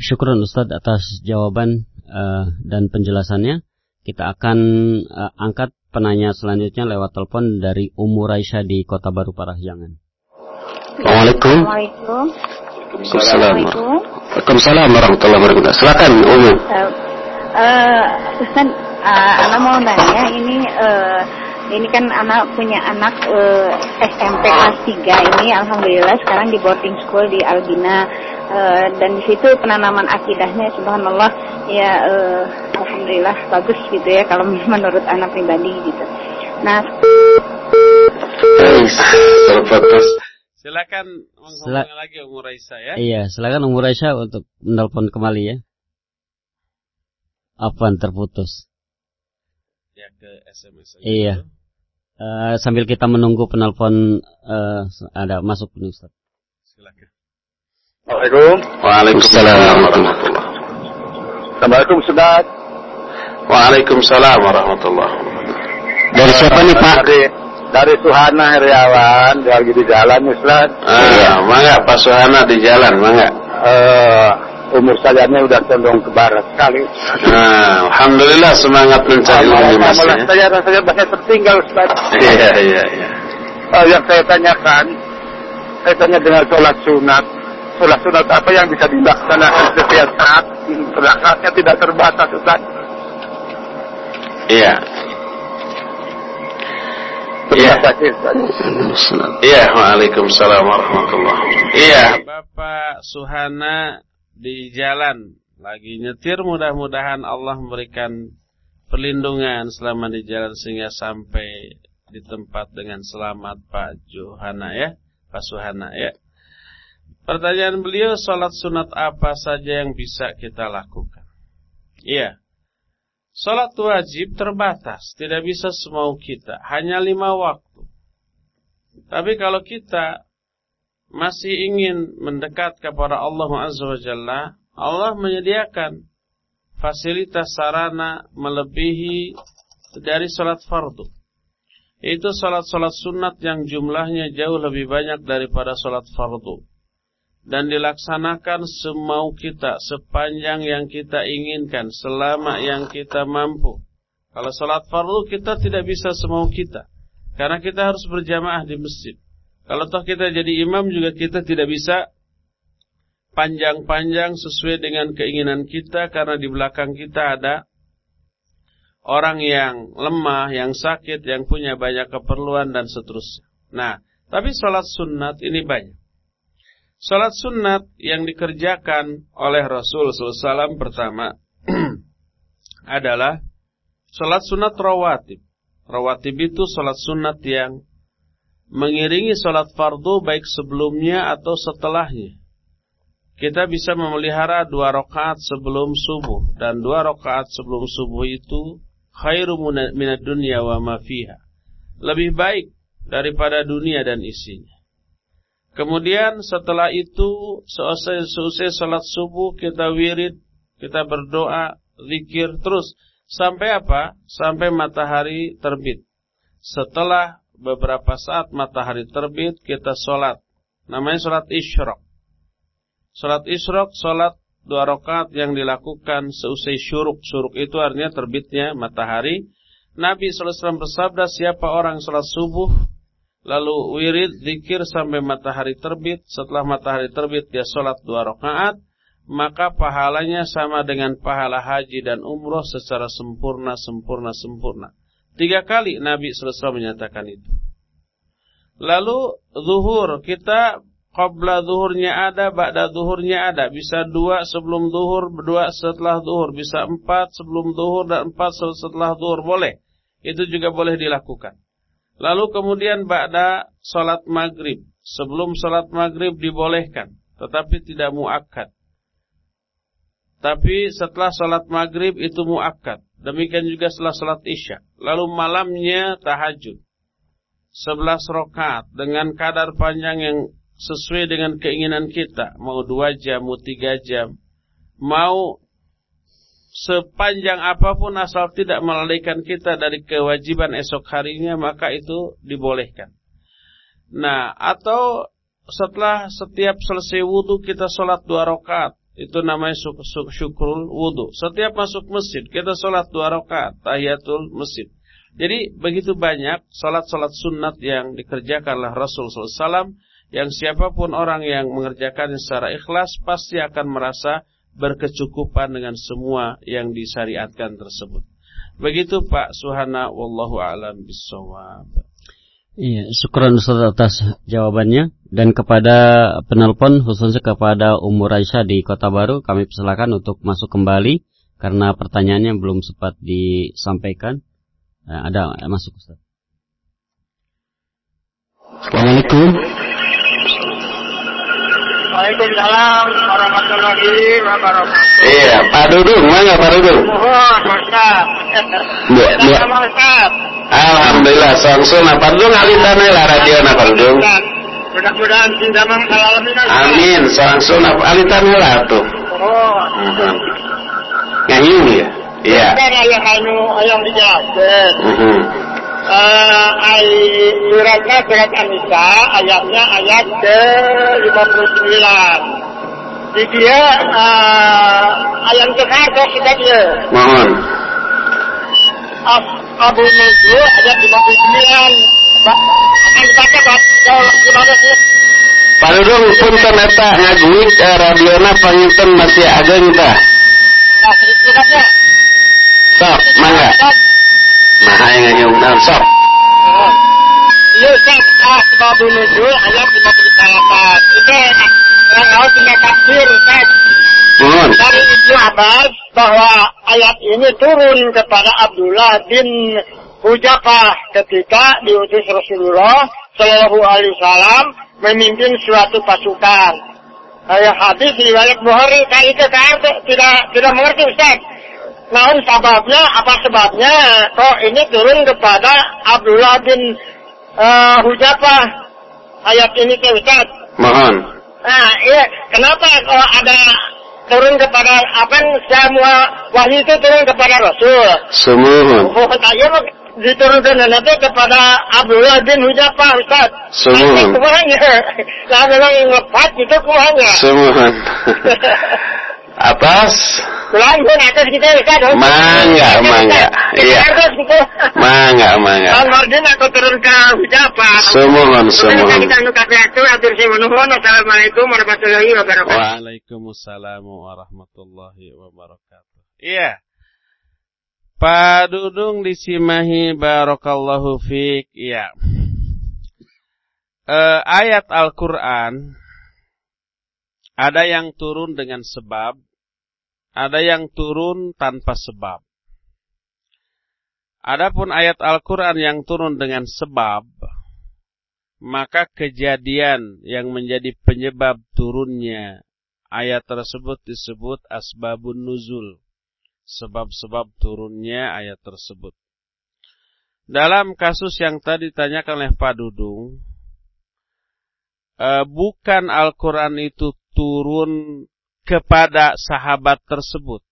Syukran Ustaz atas jawaban uh, dan penjelasannya. Kita akan uh, angkat penanya selanjutnya lewat telepon dari Umur Aisyah di Kota Baru Parahyangan. Assalamualaikum. Assalamualaikum. Waalaikumsalam warahmatullahi wabarakatuh. Silakan Umi. Uh, uh, Ustaz, uh, Ana mau nanya ini uh, ini kan anak punya anak uh, SMP kelas 3 ini alhamdulillah sekarang di boarding school di Albina uh, dan di situ penanaman akidahnya subhanallah ya uh, alhamdulillah bagus gitu ya kalau menurut anak pribadi gitu. Nah, Silakan menghubungi lagi Umur Raisa ya. Iya, silakan Umur Raisa untuk menelpon kembali ya. Apa yang terputus? Ya ke SMS saja. Iya. Uh, sambil kita menunggu penelpon uh, ada masuk nih Ustaz. Silakan. Assalamualaikum. Waalaikumsalam warahmatullahi Assalamualaikum Ustaz. Waalaikumsalam warahmatullahi Dari siapa nih Pak? Dari dari Suhana Heriawan, lagi di jalan Ustaz. Ah, iya. mangga Pak Suhana di jalan, mangga. Uh, umur saya ini udah condong ke barat sekali. Nah, Alhamdulillah semangat mencari ilmu mas ya. Saya rasanya banyak tertinggal Ustaz. Iya, iya, iya. Uh, yang saya tanyakan, saya tanya dengan sholat sunat. Sholat sunat apa yang bisa dilaksanakan setiap saat? Rakaatnya tidak terbatas Ustaz. Iya. Iya. Iya, Waalaikumsalam warahmatullahi wabarakatuh. Iya. Bapak Suhana di jalan lagi nyetir mudah-mudahan Allah memberikan perlindungan selama di jalan sehingga sampai di tempat dengan selamat Pak Johana ya, Pak Suhana ya. Pertanyaan beliau, sholat sunat apa saja yang bisa kita lakukan? Iya. Sholat wajib terbatas, tidak bisa semau kita, hanya lima waktu. Tapi kalau kita masih ingin mendekat kepada Allah Azza wa Jalla, Allah menyediakan fasilitas sarana melebihi dari sholat fardu. Itu sholat-sholat sunat yang jumlahnya jauh lebih banyak daripada sholat fardu dan dilaksanakan semau kita sepanjang yang kita inginkan selama yang kita mampu. Kalau sholat fardu kita tidak bisa semau kita karena kita harus berjamaah di masjid. Kalau toh kita jadi imam juga kita tidak bisa panjang-panjang sesuai dengan keinginan kita karena di belakang kita ada orang yang lemah, yang sakit, yang punya banyak keperluan dan seterusnya. Nah, tapi sholat sunat ini banyak. Salat sunat yang dikerjakan oleh Rasul SAW pertama adalah salat sunat rawatib. Rawatib itu salat sunat yang mengiringi salat fardu baik sebelumnya atau setelahnya. Kita bisa memelihara dua rakaat sebelum subuh dan dua rakaat sebelum subuh itu khairu minad dunya wa ma fiha. Lebih baik daripada dunia dan isinya. Kemudian setelah itu selesai selesai salat subuh kita wirid, kita berdoa, zikir terus sampai apa? Sampai matahari terbit. Setelah beberapa saat matahari terbit kita salat. Namanya salat isyraq. Salat isyraq salat dua rakaat yang dilakukan seusai syuruk. Syuruk itu artinya terbitnya matahari. Nabi wasallam bersabda siapa orang salat subuh lalu wirid zikir sampai matahari terbit. Setelah matahari terbit dia sholat dua rakaat, maka pahalanya sama dengan pahala haji dan umroh secara sempurna, sempurna, sempurna. Tiga kali Nabi SAW menyatakan itu. Lalu zuhur kita qabla zuhurnya ada, ba'da zuhurnya ada. Bisa dua sebelum zuhur, dua setelah zuhur. Bisa empat sebelum zuhur dan empat setelah zuhur. Boleh. Itu juga boleh dilakukan. Lalu kemudian ba'da salat maghrib. Sebelum salat maghrib dibolehkan. Tetapi tidak muakkad. Tapi setelah salat maghrib itu muakkad. Demikian juga setelah salat isya. Lalu malamnya tahajud. Sebelas rokat dengan kadar panjang yang sesuai dengan keinginan kita. Mau dua jam, mau tiga jam. Mau sepanjang apa pun asal tidak melalaikan kita dari kewajiban esok harinya maka itu dibolehkan. Nah, atau setelah setiap selesai wudhu kita sholat dua rakaat itu namanya syukur wudhu. Setiap masuk masjid kita sholat dua rakaat tahiyatul masjid. Jadi begitu banyak sholat-sholat sunat yang dikerjakan oleh Rasul SAW yang siapa pun orang yang mengerjakan secara ikhlas pasti akan merasa berkecukupan dengan semua yang disyariatkan tersebut. Begitu Pak Suhana wallahu alam. Iya, syukuran Ustaz atas jawabannya dan kepada penelpon khususnya kepada Umur Aisyah di Kota Baru kami persilakan untuk masuk kembali karena pertanyaannya belum sempat disampaikan. Nah, ada masuk Ustaz. Assalamualaikum. Waalaikumsalam warahmatullahi wabarakatuh. Iya, Pak Dudung, mana Pak Dudung? Mohon, Ustaz. Sama Ustaz. Alhamdulillah, langsung Pak Dudung alintana lah radio na Pak Dudung. Mudah-mudahan cinta mengalamin. Amin, langsung alintana lah tuh. Oh. Mhm. Ngayung ya? Iya. Kan ayah anu yang dijelaskan. Ay, suratnya surat An-Nisa, ayatnya ayat ke-59. Di dia, eh, ayat ke-1 kita dia. Mohon. Ab- Abu Nuzul ayat 59. Ba- Akan dibaca. Jauh gimana sih? Pak Dudung punten eta ngaguik eh, radiona panginten masih ageng tah. Nah, sedikitnya. Sok, mangga. Nah, aing ngayung naon sok. Iya Ustaz, Asbabun Nuzul ayat 58. Itu yang tahu punya tafsir Ustaz. Mohon. Dari Ibnu Abbas bahwa ayat ini turun kepada Abdullah bin Hujafah ketika diutus Rasulullah Shallallahu Alaihi Wasallam memimpin suatu pasukan. Ayat hadis riwayat Bukhari kan itu tidak tidak mengerti Ustaz. Namun sebabnya apa sebabnya kok ini turun kepada Abdullah bin uh, Hujafah ayat ini ke Ustaz. Mohon. Nah, iya, kenapa kalau ada turun kepada apa semua wahyu itu turun kepada Rasul? Sumuhun. Oh, saya diturunkan nanti kepada Abdullah bin Hujafah, Ustaz. Sumuhun. Nanti kumanya. Nah, memang lepas itu kumanya. Sumuhun. Atas. Pulang pun atas kita, Ustaz. Mangga, mangga. Iya. Gitu. Mangga, mangga. Mardin aku turun ke Hujafah. Sumuhun, sumuhun. kita anu kabeh itu atur sing nuhun. Assalamualaikum warahmatullahi wabarakatuh. Waalaikumsalam warahmatullahi wabarakatuh. Iya. Pak Dudung disimahi barakallahu fiq. Iya. Eh, ayat Al-Qur'an ada yang turun dengan sebab, ada yang turun tanpa sebab. Adapun ayat Al-Qur'an yang turun dengan sebab, maka kejadian yang menjadi penyebab turunnya ayat tersebut disebut asbabun nuzul. Sebab-sebab turunnya ayat tersebut. Dalam kasus yang tadi ditanyakan oleh Pak Dudung, eh, bukan Al-Quran itu turun kepada sahabat tersebut.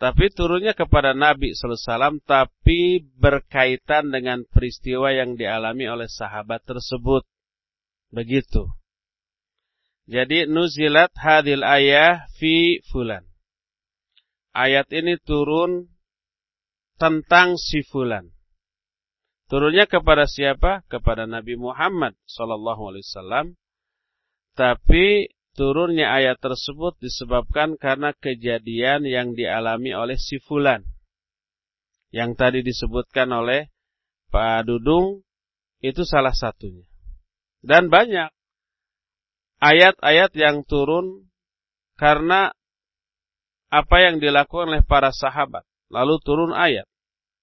Tapi turunnya kepada Nabi SAW, tapi berkaitan dengan peristiwa yang dialami oleh sahabat tersebut. Begitu. Jadi nuzilat hadil ayah fi fulan. Ayat ini turun tentang si fulan. Turunnya kepada siapa? Kepada Nabi Muhammad wasallam. Tapi turunnya ayat tersebut disebabkan karena kejadian yang dialami oleh si fulan. Yang tadi disebutkan oleh Pak Dudung itu salah satunya. Dan banyak ayat-ayat yang turun karena apa yang dilakukan oleh para sahabat. Lalu turun ayat.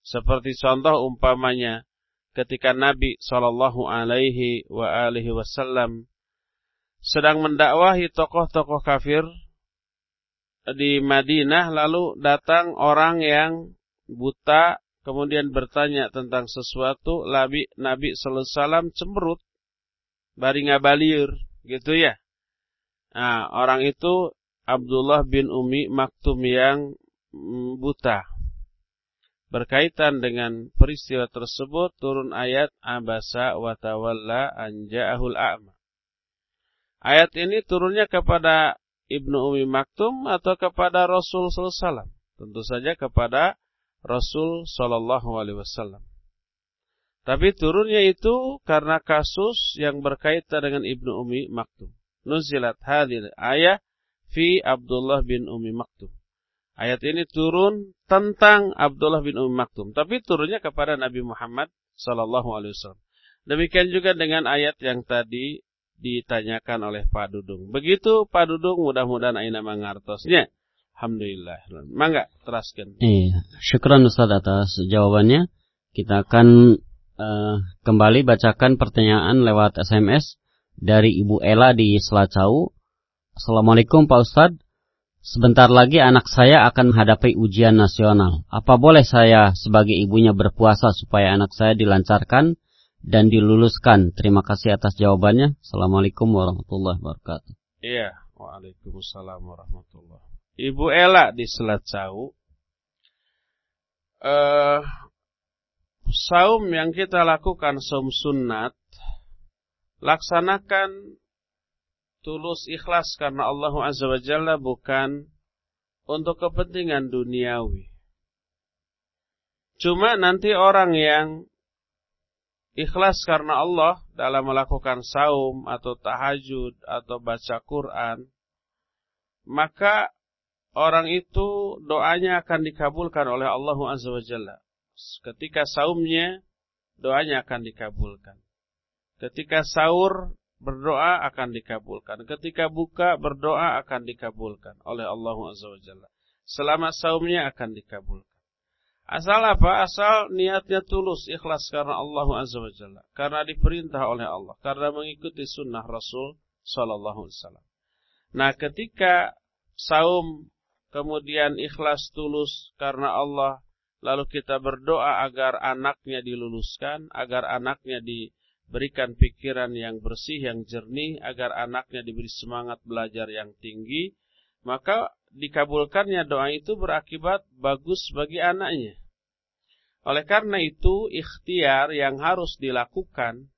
Seperti contoh umpamanya ketika Nabi Shallallahu Alaihi Wasallam sedang mendakwahi tokoh-tokoh kafir di Madinah, lalu datang orang yang buta, kemudian bertanya tentang sesuatu, Nabi Nabi Sallallahu Alaihi Wasallam cemberut, bari ngabalir, gitu ya. Nah, orang itu Abdullah bin Umi Maktum yang buta. Berkaitan dengan peristiwa tersebut turun ayat abasa wa tawalla anja'ahul a'ma. Ayat ini turunnya kepada Ibnu Umi Maktum atau kepada Rasul sallallahu? Tentu saja kepada Rasul sallallahu alaihi wasallam. Tapi turunnya itu karena kasus yang berkaitan dengan Ibnu Umi Maktum. Nuzilat hadil ayat fi Abdullah bin Umi Maktum. Ayat ini turun tentang Abdullah bin Umi Maktum, tapi turunnya kepada Nabi Muhammad sallallahu alaihi wasallam. Demikian juga dengan ayat yang tadi ditanyakan oleh Pak Dudung. Begitu Pak Dudung mudah-mudahan aina mangartosnya. Alhamdulillah. Mangga teraskan. Iya, syukran Ustaz atas jawabannya. Kita akan uh, kembali bacakan pertanyaan lewat SMS dari Ibu Ella di Selacau. Assalamualaikum Pak Ustadz. Sebentar lagi anak saya akan menghadapi ujian nasional. Apa boleh saya sebagai ibunya berpuasa supaya anak saya dilancarkan dan diluluskan? Terima kasih atas jawabannya. Assalamualaikum warahmatullahi wabarakatuh. Iya, waalaikumsalam warahmatullahi Ibu Ela di Selat Sau. Uh, saum yang kita lakukan saum sunnat laksanakan tulus ikhlas karena Allah Azza wa Jalla bukan untuk kepentingan duniawi. Cuma nanti orang yang ikhlas karena Allah dalam melakukan saum atau tahajud atau baca Quran, maka orang itu doanya akan dikabulkan oleh Allah Azza wa Jalla. Ketika saumnya, doanya akan dikabulkan. Ketika sahur, berdoa akan dikabulkan. Ketika buka berdoa akan dikabulkan oleh Allah Azza wa Jalla. Selama saumnya akan dikabulkan. Asal apa? Asal niatnya tulus, ikhlas karena Allah Azza wa Jalla. Karena diperintah oleh Allah. Karena mengikuti sunnah Rasul Sallallahu Alaihi. Nah ketika saum kemudian ikhlas tulus karena Allah. Lalu kita berdoa agar anaknya diluluskan, agar anaknya di berikan pikiran yang bersih, yang jernih, agar anaknya diberi semangat belajar yang tinggi, maka dikabulkannya doa itu berakibat bagus bagi anaknya. Oleh karena itu, ikhtiar yang harus dilakukan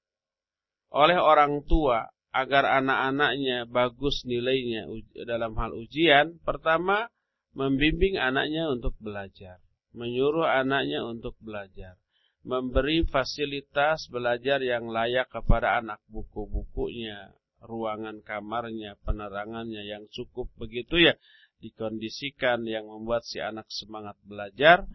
oleh orang tua agar anak-anaknya bagus nilainya dalam hal ujian, pertama membimbing anaknya untuk belajar, menyuruh anaknya untuk belajar memberi fasilitas belajar yang layak kepada anak buku-bukunya, ruangan kamarnya, penerangannya yang cukup begitu ya, dikondisikan yang membuat si anak semangat belajar.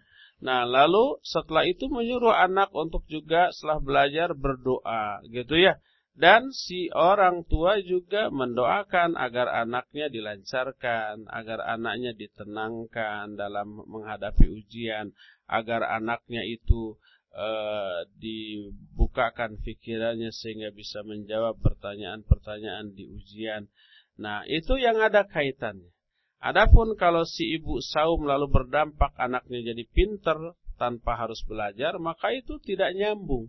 Nah, lalu setelah itu menyuruh anak untuk juga setelah belajar berdoa, gitu ya. Dan si orang tua juga mendoakan agar anaknya dilancarkan, agar anaknya ditenangkan dalam menghadapi ujian, agar anaknya itu uh, dibukakan pikirannya sehingga bisa menjawab pertanyaan-pertanyaan di ujian. Nah, itu yang ada kaitannya. Adapun kalau si ibu saum lalu berdampak anaknya jadi pinter tanpa harus belajar, maka itu tidak nyambung.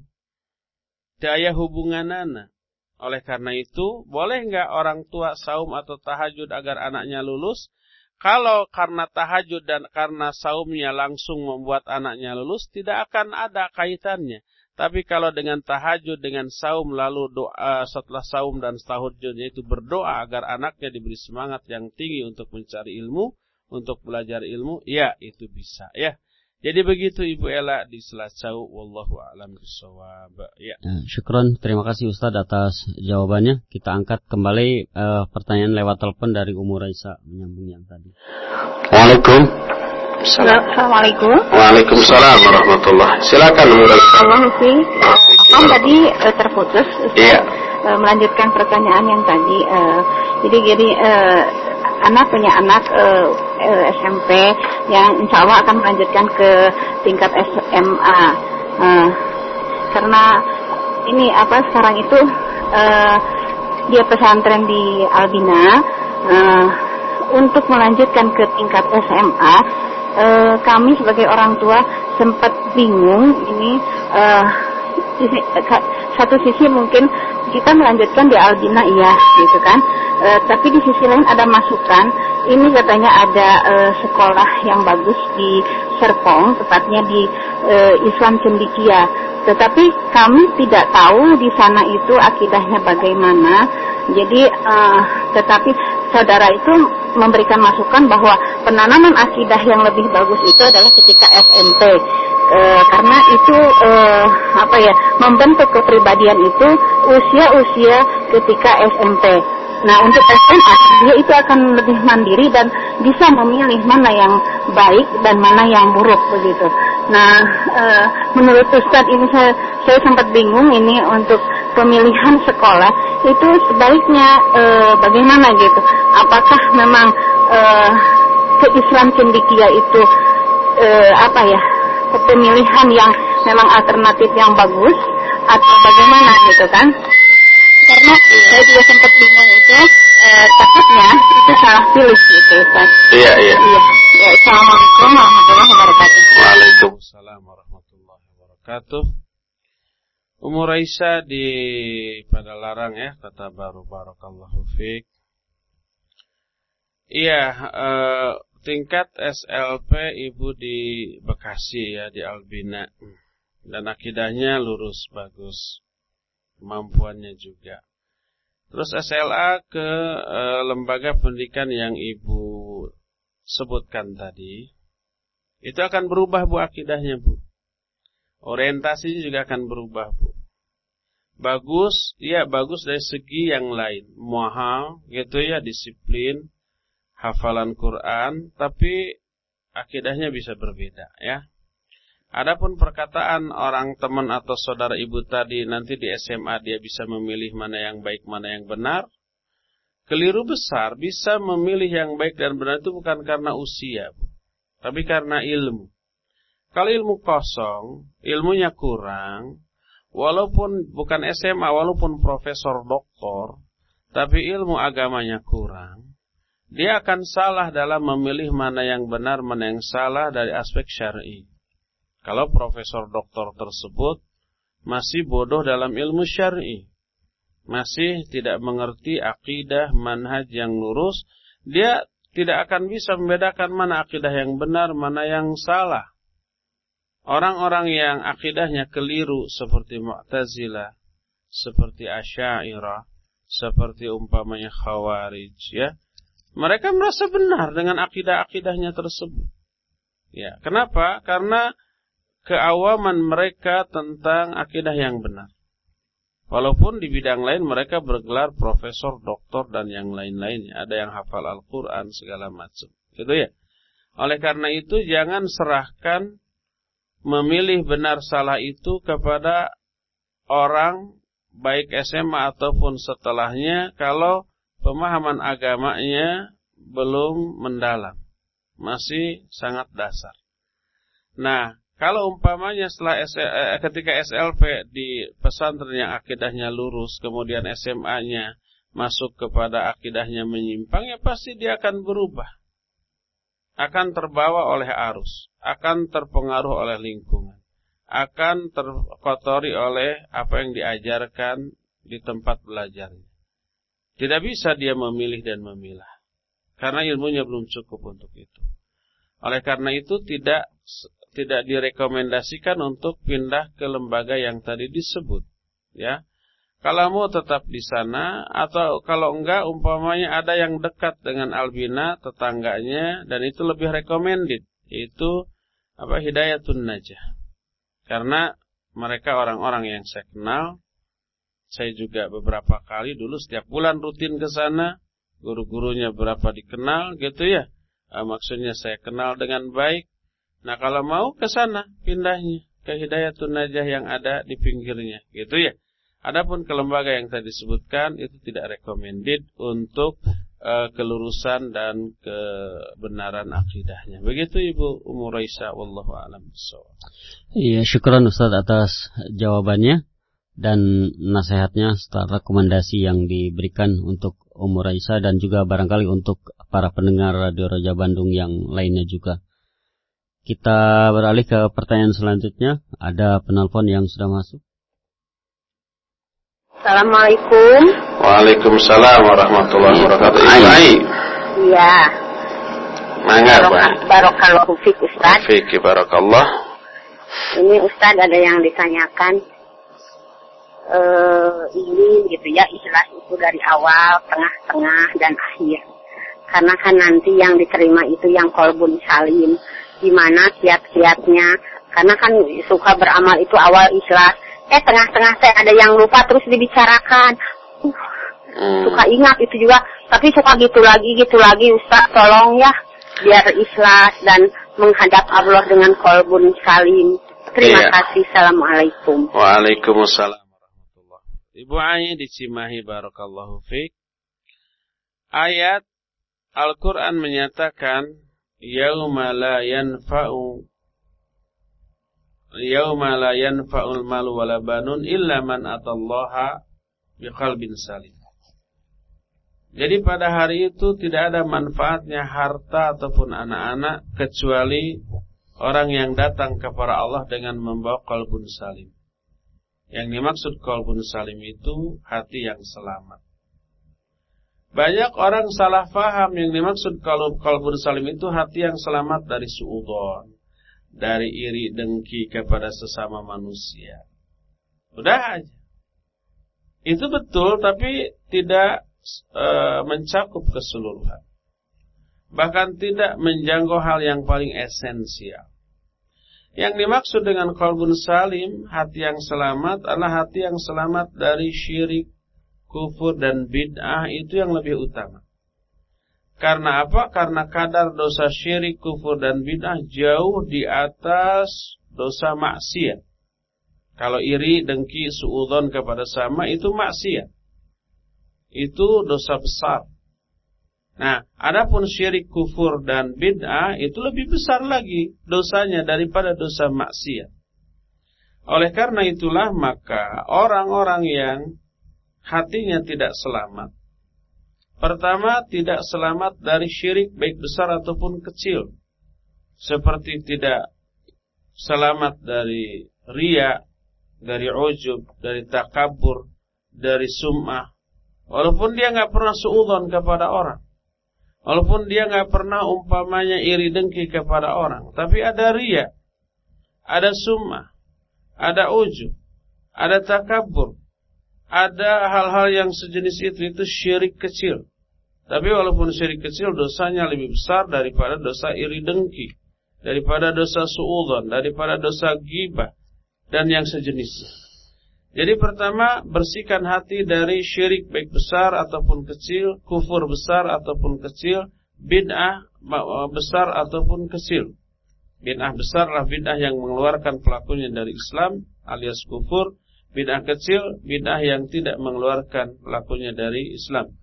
Daya hubungan anak. Oleh karena itu, boleh nggak orang tua saum atau tahajud agar anaknya lulus? Kalau karena tahajud dan karena saumnya langsung membuat anaknya lulus, tidak akan ada kaitannya. Tapi kalau dengan tahajud, dengan saum, lalu doa setelah saum dan tahajudnya itu berdoa agar anaknya diberi semangat yang tinggi untuk mencari ilmu, untuk belajar ilmu, ya itu bisa. ya. Jadi begitu Ibu Ella di Selacau wallahu a'lam bishawab. Ya. Nah, syukron, terima kasih Ustaz atas jawabannya. Kita angkat kembali uh, pertanyaan lewat telepon dari Umur Raisa menyambung yang tadi. Waalaikum. Assalamualaikum. Waalaikumsalam warahmatullahi. Silakan Raisa. Apa tadi uh, terputus? Iya. Uh, melanjutkan pertanyaan yang tadi. Uh, jadi jadi uh, anak punya anak uh, SMP yang insya Allah akan melanjutkan ke tingkat SMA uh, karena ini apa sekarang itu uh, dia pesantren di Albina uh, untuk melanjutkan ke tingkat SMA uh, kami sebagai orang tua sempat bingung ini uh, satu sisi mungkin kita melanjutkan di Albina iya gitu kan. E, tapi di sisi lain ada masukan. Ini katanya ada e, sekolah yang bagus di Serpong tepatnya di e, Islam Cendikia. Tetapi kami tidak tahu di sana itu akidahnya bagaimana. Jadi e, tetapi saudara itu memberikan masukan bahwa penanaman akidah yang lebih bagus itu adalah ketika SMP e, karena itu e, apa ya membentuk kepribadian itu usia-usia ketika SMP. Nah untuk SMA dia itu akan lebih mandiri dan bisa memilih mana yang baik dan mana yang buruk begitu. Nah e, menurut Ustadz ini saya saya sempat bingung ini untuk pemilihan sekolah itu sebaliknya e, bagaimana gitu? Apakah memang e, ke Islam cendikia itu e, apa ya pemilihan yang memang alternatif yang bagus atau bagaimana gitu kan karena saya juga sempat bingung itu e, takutnya salah pilih gitu Ustaz. Iya, iya. Iya. Ya, Assalamualaikum warahmatullahi wabarakatuh. Waalaikumsalam warahmatullahi wabarakatuh. Umur Aisyah di pada larang ya kata baru barakallahu fiik. Iya, eh, tingkat SLP ibu di Bekasi ya di Albina dan akidahnya lurus bagus, kemampuannya juga. Terus SLA ke e, lembaga pendidikan yang ibu sebutkan tadi, itu akan berubah bu akidahnya bu. Orientasinya juga akan berubah bu. Bagus, ya bagus dari segi yang lain. Mahal, gitu ya, disiplin, hafalan Quran, tapi akidahnya bisa berbeda ya. Adapun perkataan orang teman atau saudara ibu tadi nanti di SMA dia bisa memilih mana yang baik, mana yang benar. Keliru besar bisa memilih yang baik dan benar itu bukan karena usia, tapi karena ilmu. Kalau ilmu kosong, ilmunya kurang, walaupun bukan SMA, walaupun profesor doktor, tapi ilmu agamanya kurang, dia akan salah dalam memilih mana yang benar, mana yang salah dari aspek syar'i. Kalau profesor doktor tersebut masih bodoh dalam ilmu syar'i, masih tidak mengerti akidah manhaj yang lurus, dia tidak akan bisa membedakan mana akidah yang benar, mana yang salah. Orang-orang yang akidahnya keliru seperti Mu'tazilah, seperti Asy'ariyah, seperti umpamanya Khawarij ya. Mereka merasa benar dengan akidah-akidahnya tersebut. Ya, kenapa? Karena keawaman mereka tentang akidah yang benar. Walaupun di bidang lain mereka bergelar profesor, doktor dan yang lain-lainnya, ada yang hafal Al-Qur'an segala macam. Gitu ya. Oleh karena itu jangan serahkan memilih benar salah itu kepada orang baik SMA ataupun setelahnya kalau pemahaman agamanya belum mendalam, masih sangat dasar. Nah, kalau umpamanya setelah eh, ketika SLP di pesantren yang akidahnya lurus, kemudian SMA-nya masuk kepada akidahnya menyimpang, ya pasti dia akan berubah. Akan terbawa oleh arus, akan terpengaruh oleh lingkungan, akan terkotori oleh apa yang diajarkan di tempat belajarnya. Tidak bisa dia memilih dan memilah. Karena ilmunya belum cukup untuk itu. Oleh karena itu tidak tidak direkomendasikan untuk pindah ke lembaga yang tadi disebut, ya. Kalau mau tetap di sana atau kalau enggak umpamanya ada yang dekat dengan albina tetangganya dan itu lebih recommended yaitu apa hidayatun najah. Karena mereka orang-orang yang saya kenal saya juga beberapa kali dulu setiap bulan rutin ke sana, guru-gurunya berapa dikenal gitu ya. maksudnya saya kenal dengan baik Nah kalau mau ke sana pindahnya ke Hidayatun Najah yang ada di pinggirnya, gitu ya. Adapun ke lembaga yang tadi disebutkan itu tidak recommended untuk uh, kelurusan dan kebenaran akidahnya. Begitu Ibu Umur Aisyah wallahu a'lam Iya, syukuran Ustaz atas jawabannya dan nasihatnya setelah rekomendasi yang diberikan untuk Umur Aisyah dan juga barangkali untuk para pendengar Radio Raja Bandung yang lainnya juga. Kita beralih ke pertanyaan selanjutnya. Ada penelpon yang sudah masuk. Assalamualaikum. Waalaikumsalam warahmatullahi wabarakatuh. Iya. Mangga, Barakallahu fiik Ustaz. Fiik barakallah. Ini Ustaz ada yang ditanyakan. Eh ini gitu ya ikhlas itu dari awal, tengah-tengah dan akhir. Karena kan nanti yang diterima itu yang kolbun salim gimana kiat-kiatnya karena kan suka beramal itu awal ikhlas. Eh tengah-tengah saya ada yang lupa terus dibicarakan. Uh, hmm. suka ingat itu juga. Tapi suka gitu lagi gitu lagi Ustaz. Tolong ya biar ikhlas dan menghadap Allah dengan kolbun salim. Terima iya. kasih. Assalamualaikum. Waalaikumsalam Ibu Ayi di Cimahi Barakallahu Fik. Ayat Al-Quran menyatakan yauma la yanfa'u yauma la yanfa'ul malu wala banun illa man atallaha biqalbin salim. Jadi pada hari itu tidak ada manfaatnya harta ataupun anak-anak kecuali orang yang datang kepada Allah dengan membawa kalbun salim. Yang dimaksud kalbun salim itu hati yang selamat. Banyak orang salah faham yang dimaksud kalau kalbun salim itu hati yang selamat dari suudon, dari iri dengki kepada sesama manusia. Udah aja. Itu betul tapi tidak e, mencakup keseluruhan. Bahkan tidak menjangkau hal yang paling esensial. Yang dimaksud dengan kalbun salim, hati yang selamat adalah hati yang selamat dari syirik, kufur dan bid'ah itu yang lebih utama. Karena apa? Karena kadar dosa syirik, kufur dan bid'ah jauh di atas dosa maksiat. Kalau iri, dengki, suudon kepada sama itu maksiat itu dosa besar. Nah, adapun syirik kufur dan bid'ah itu lebih besar lagi dosanya daripada dosa maksiat. Oleh karena itulah maka orang-orang yang hatinya tidak selamat. Pertama, tidak selamat dari syirik baik besar ataupun kecil. Seperti tidak selamat dari ria, dari ujub, dari takabur, dari sum'ah, Walaupun dia nggak pernah suudon kepada orang. Walaupun dia nggak pernah umpamanya iri dengki kepada orang. Tapi ada ria. Ada summa. Ada ujub. Ada takabur. Ada hal-hal yang sejenis itu. Itu syirik kecil. Tapi walaupun syirik kecil dosanya lebih besar daripada dosa iri dengki. Daripada dosa suudon. Daripada dosa gibah. Dan yang sejenisnya. Jadi pertama bersihkan hati dari syirik baik besar ataupun kecil, kufur besar ataupun kecil, bid'ah besar ataupun kecil. Bid'ah besar adalah bid'ah yang mengeluarkan pelakunya dari Islam alias kufur, bid'ah kecil bid'ah yang tidak mengeluarkan pelakunya dari Islam.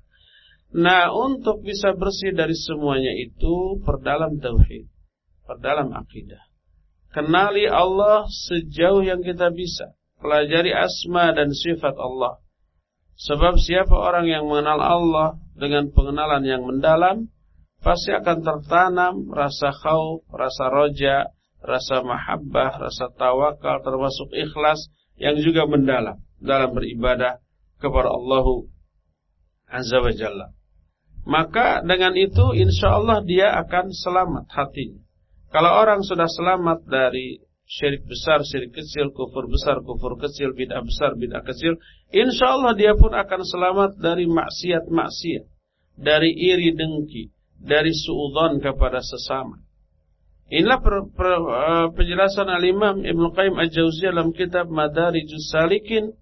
Nah, untuk bisa bersih dari semuanya itu perdalam tauhid, perdalam akidah. Kenali Allah sejauh yang kita bisa pelajari asma dan sifat Allah. Sebab siapa orang yang mengenal Allah dengan pengenalan yang mendalam, pasti akan tertanam rasa khauf, rasa roja, rasa mahabbah, rasa tawakal, termasuk ikhlas yang juga mendalam dalam beribadah kepada Allah Azza wa Jalla. Maka dengan itu insya Allah dia akan selamat hatinya. Kalau orang sudah selamat dari syirik besar, syirik kecil, kufur besar, kufur kecil, bid'ah besar, bid'ah kecil, insya Allah dia pun akan selamat dari maksiat-maksiat, dari iri dengki, dari suudon kepada sesama. Inilah per, per, uh, penjelasan al-Imam Ibn Qayyim Al-Jauziyah dalam kitab Madarijus Salikin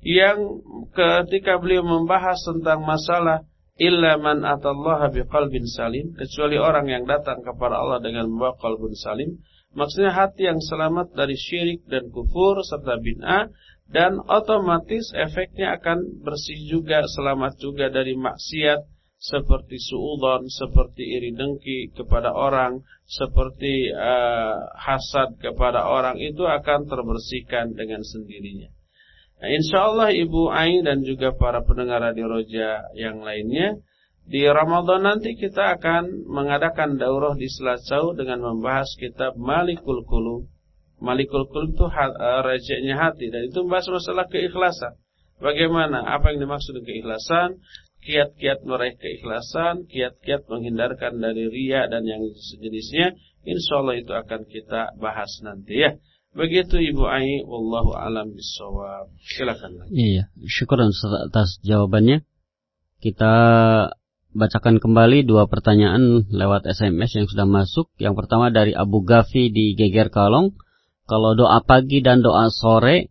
yang ketika beliau membahas tentang masalah illa man atallaha biqalbin salim kecuali orang yang datang kepada Allah dengan membawa qalbun salim Maksudnya hati yang selamat dari syirik dan kufur serta bid'ah dan otomatis efeknya akan bersih juga, selamat juga dari maksiat seperti suudon, seperti iri dengki kepada orang, seperti uh, hasad kepada orang itu akan terbersihkan dengan sendirinya. Nah, insya Allah Ibu Ain dan juga para pendengar Radio Roja yang lainnya di Ramadan nanti kita akan mengadakan daurah di Selacau dengan membahas kitab Malikul Qulub. Malikul Qulub itu uh, rejeknya hati dan itu membahas masalah keikhlasan. Bagaimana apa yang dimaksud keikhlasan? Kiat-kiat meraih keikhlasan, kiat-kiat menghindarkan dari ria dan yang sejenisnya. Insya Allah itu akan kita bahas nanti ya. Begitu Ibu Ai, wallahu alam bisawab. Silakan. Iya, syukur atas jawabannya. Kita bacakan kembali dua pertanyaan lewat SMS yang sudah masuk. Yang pertama dari Abu Gafi di Geger Kalong. Kalau doa pagi dan doa sore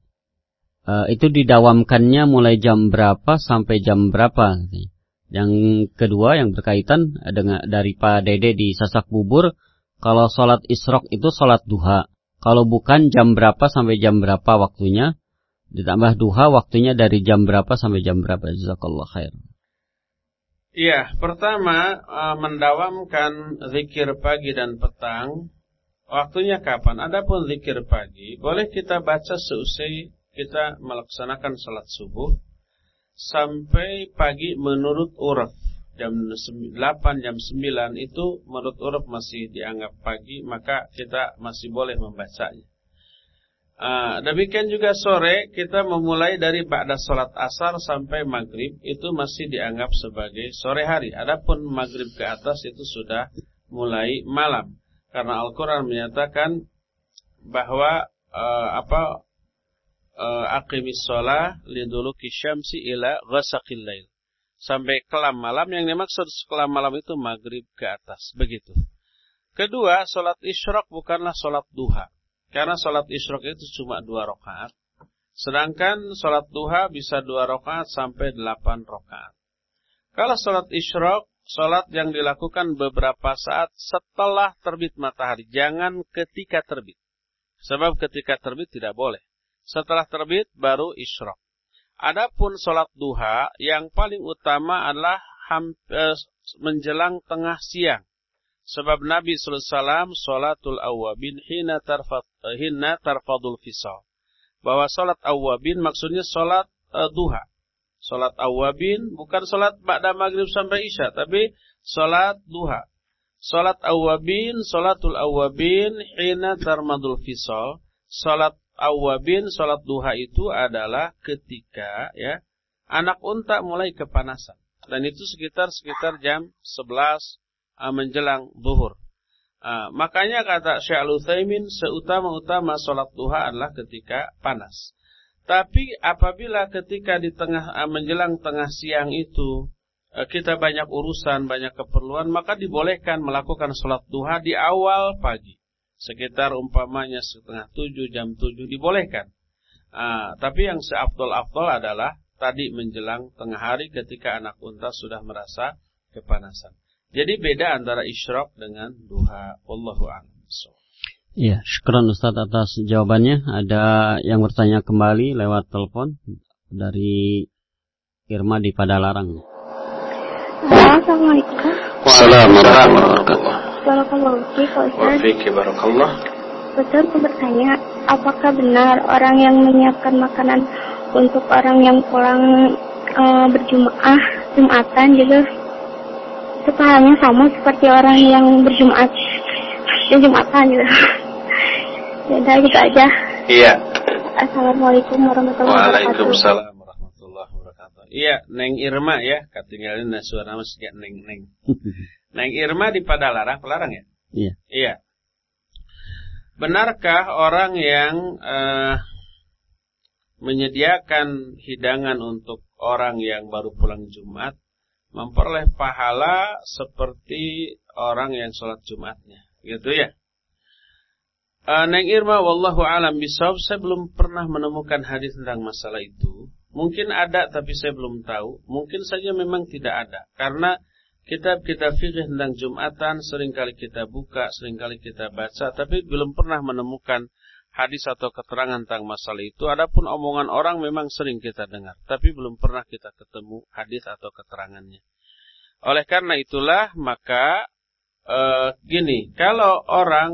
uh, itu didawamkannya mulai jam berapa sampai jam berapa? Yang kedua yang berkaitan dengan dari Pak Dede di Sasak Bubur. Kalau sholat isrok itu sholat duha. Kalau bukan jam berapa sampai jam berapa waktunya? Ditambah duha waktunya dari jam berapa sampai jam berapa? Jazakallah khair. Iya, pertama uh, mendawamkan zikir pagi dan petang. Waktunya kapan? Adapun zikir pagi, boleh kita baca seusai kita melaksanakan salat subuh sampai pagi menurut uraf. jam 8, jam 9 itu menurut urut masih dianggap pagi, maka kita masih boleh membacanya. Uh, demikian juga sore kita memulai dari ba'da salat asar sampai maghrib itu masih dianggap sebagai sore hari. Adapun maghrib ke atas itu sudah mulai malam. Karena Al-Quran menyatakan bahwa uh, apa aqimis sholah liduluki syamsi ila ghasaqil lail. Sampai kelam malam yang dimaksud kelam malam itu maghrib ke atas. Begitu. Kedua, sholat isyrok bukanlah sholat duha. Karena sholat isyrok itu cuma dua rakaat. Sedangkan sholat duha bisa dua rakaat sampai delapan rakaat. Kalau sholat isyrok, sholat yang dilakukan beberapa saat setelah terbit matahari. Jangan ketika terbit. Sebab ketika terbit tidak boleh. Setelah terbit baru isyrok. Adapun sholat duha yang paling utama adalah eh, menjelang tengah siang. Sebab Nabi SAW sholatul awabin hina, tarfad, eh, hina tarfadul fisal. Bahwa sholat awabin maksudnya sholat uh, duha. Sholat awabin bukan sholat ba'da maghrib sampai isya. Tapi sholat duha. Sholat awabin, sholatul awabin hina tarmadul fisal. Sholat awabin, sholat duha itu adalah ketika ya anak unta mulai kepanasan. Dan itu sekitar sekitar jam 11 uh, menjelang zuhur. Uh, makanya kata Syekh Al-Utsaimin seutama-utama sholat duha adalah ketika panas. Tapi apabila ketika di tengah uh, menjelang tengah siang itu uh, kita banyak urusan, banyak keperluan, maka dibolehkan melakukan sholat duha di awal pagi. Sekitar umpamanya setengah tujuh, jam tujuh dibolehkan. Uh, tapi yang seabdol-abdol adalah tadi menjelang tengah hari ketika anak unta sudah merasa kepanasan. Jadi beda antara isyrok dengan duha. Wallahu a'lam. Iya, syukran Ustaz atas jawabannya. Ada yang bertanya kembali lewat telepon dari Irma di Padalarang. Assalamualaikum. Waalaikumsalam warahmatullahi Barakallahu Ustaz. barakallah. Ustaz, aku bertanya, apakah benar orang yang menyiapkan makanan untuk orang yang pulang uh, berjumaah, Jumatan juga itu pahalanya sama seperti orang yang berjumat ya jumatan gitu. Ya udah gitu aja. Iya. Assalamualaikum warahmatullahi wabarakatuh. waalaikumsalam iya neng Irma ya ketinggalin suara nama kayak neng neng neng Irma di Padalarang pelarang ya iya iya benarkah orang yang uh, menyediakan hidangan untuk orang yang baru pulang Jumat memperoleh pahala seperti orang yang sholat Jumatnya. Gitu ya. Uh, Neng Irma, wallahu alam bisawab, saya belum pernah menemukan hadis tentang masalah itu. Mungkin ada, tapi saya belum tahu. Mungkin saja memang tidak ada. Karena kitab-kitab fikih tentang Jumatan sering kali kita buka, sering kali kita baca, tapi belum pernah menemukan hadis atau keterangan tentang masalah itu. Adapun omongan orang memang sering kita dengar, tapi belum pernah kita ketemu hadis atau keterangannya. Oleh karena itulah maka e, gini, kalau orang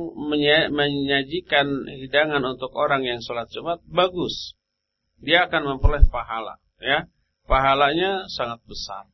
menyajikan hidangan untuk orang yang sholat Jumat bagus, dia akan memperoleh pahala, ya. Pahalanya sangat besar,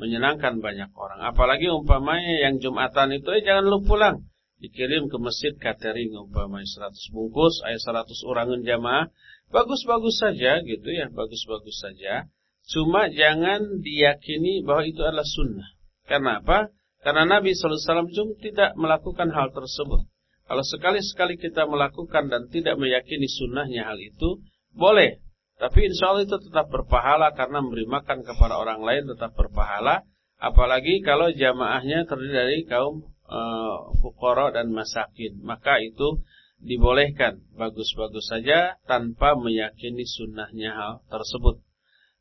menyenangkan banyak orang. Apalagi umpamanya yang Jumatan itu, eh jangan lu pulang dikirim ke masjid catering umpamanya 100 bungkus, ayat 100 orangan jamaah, bagus-bagus saja gitu ya, bagus-bagus saja. Cuma jangan diyakini bahwa itu adalah sunnah. Karena apa? Karena Nabi SAW cuma tidak melakukan hal tersebut. Kalau sekali-sekali kita melakukan dan tidak meyakini sunnahnya hal itu, boleh. Tapi insya Allah itu tetap berpahala karena memberi makan kepada orang lain tetap berpahala. Apalagi kalau jamaahnya terdiri dari kaum uh, dan masakin. Maka itu dibolehkan bagus-bagus saja tanpa meyakini sunnahnya hal tersebut.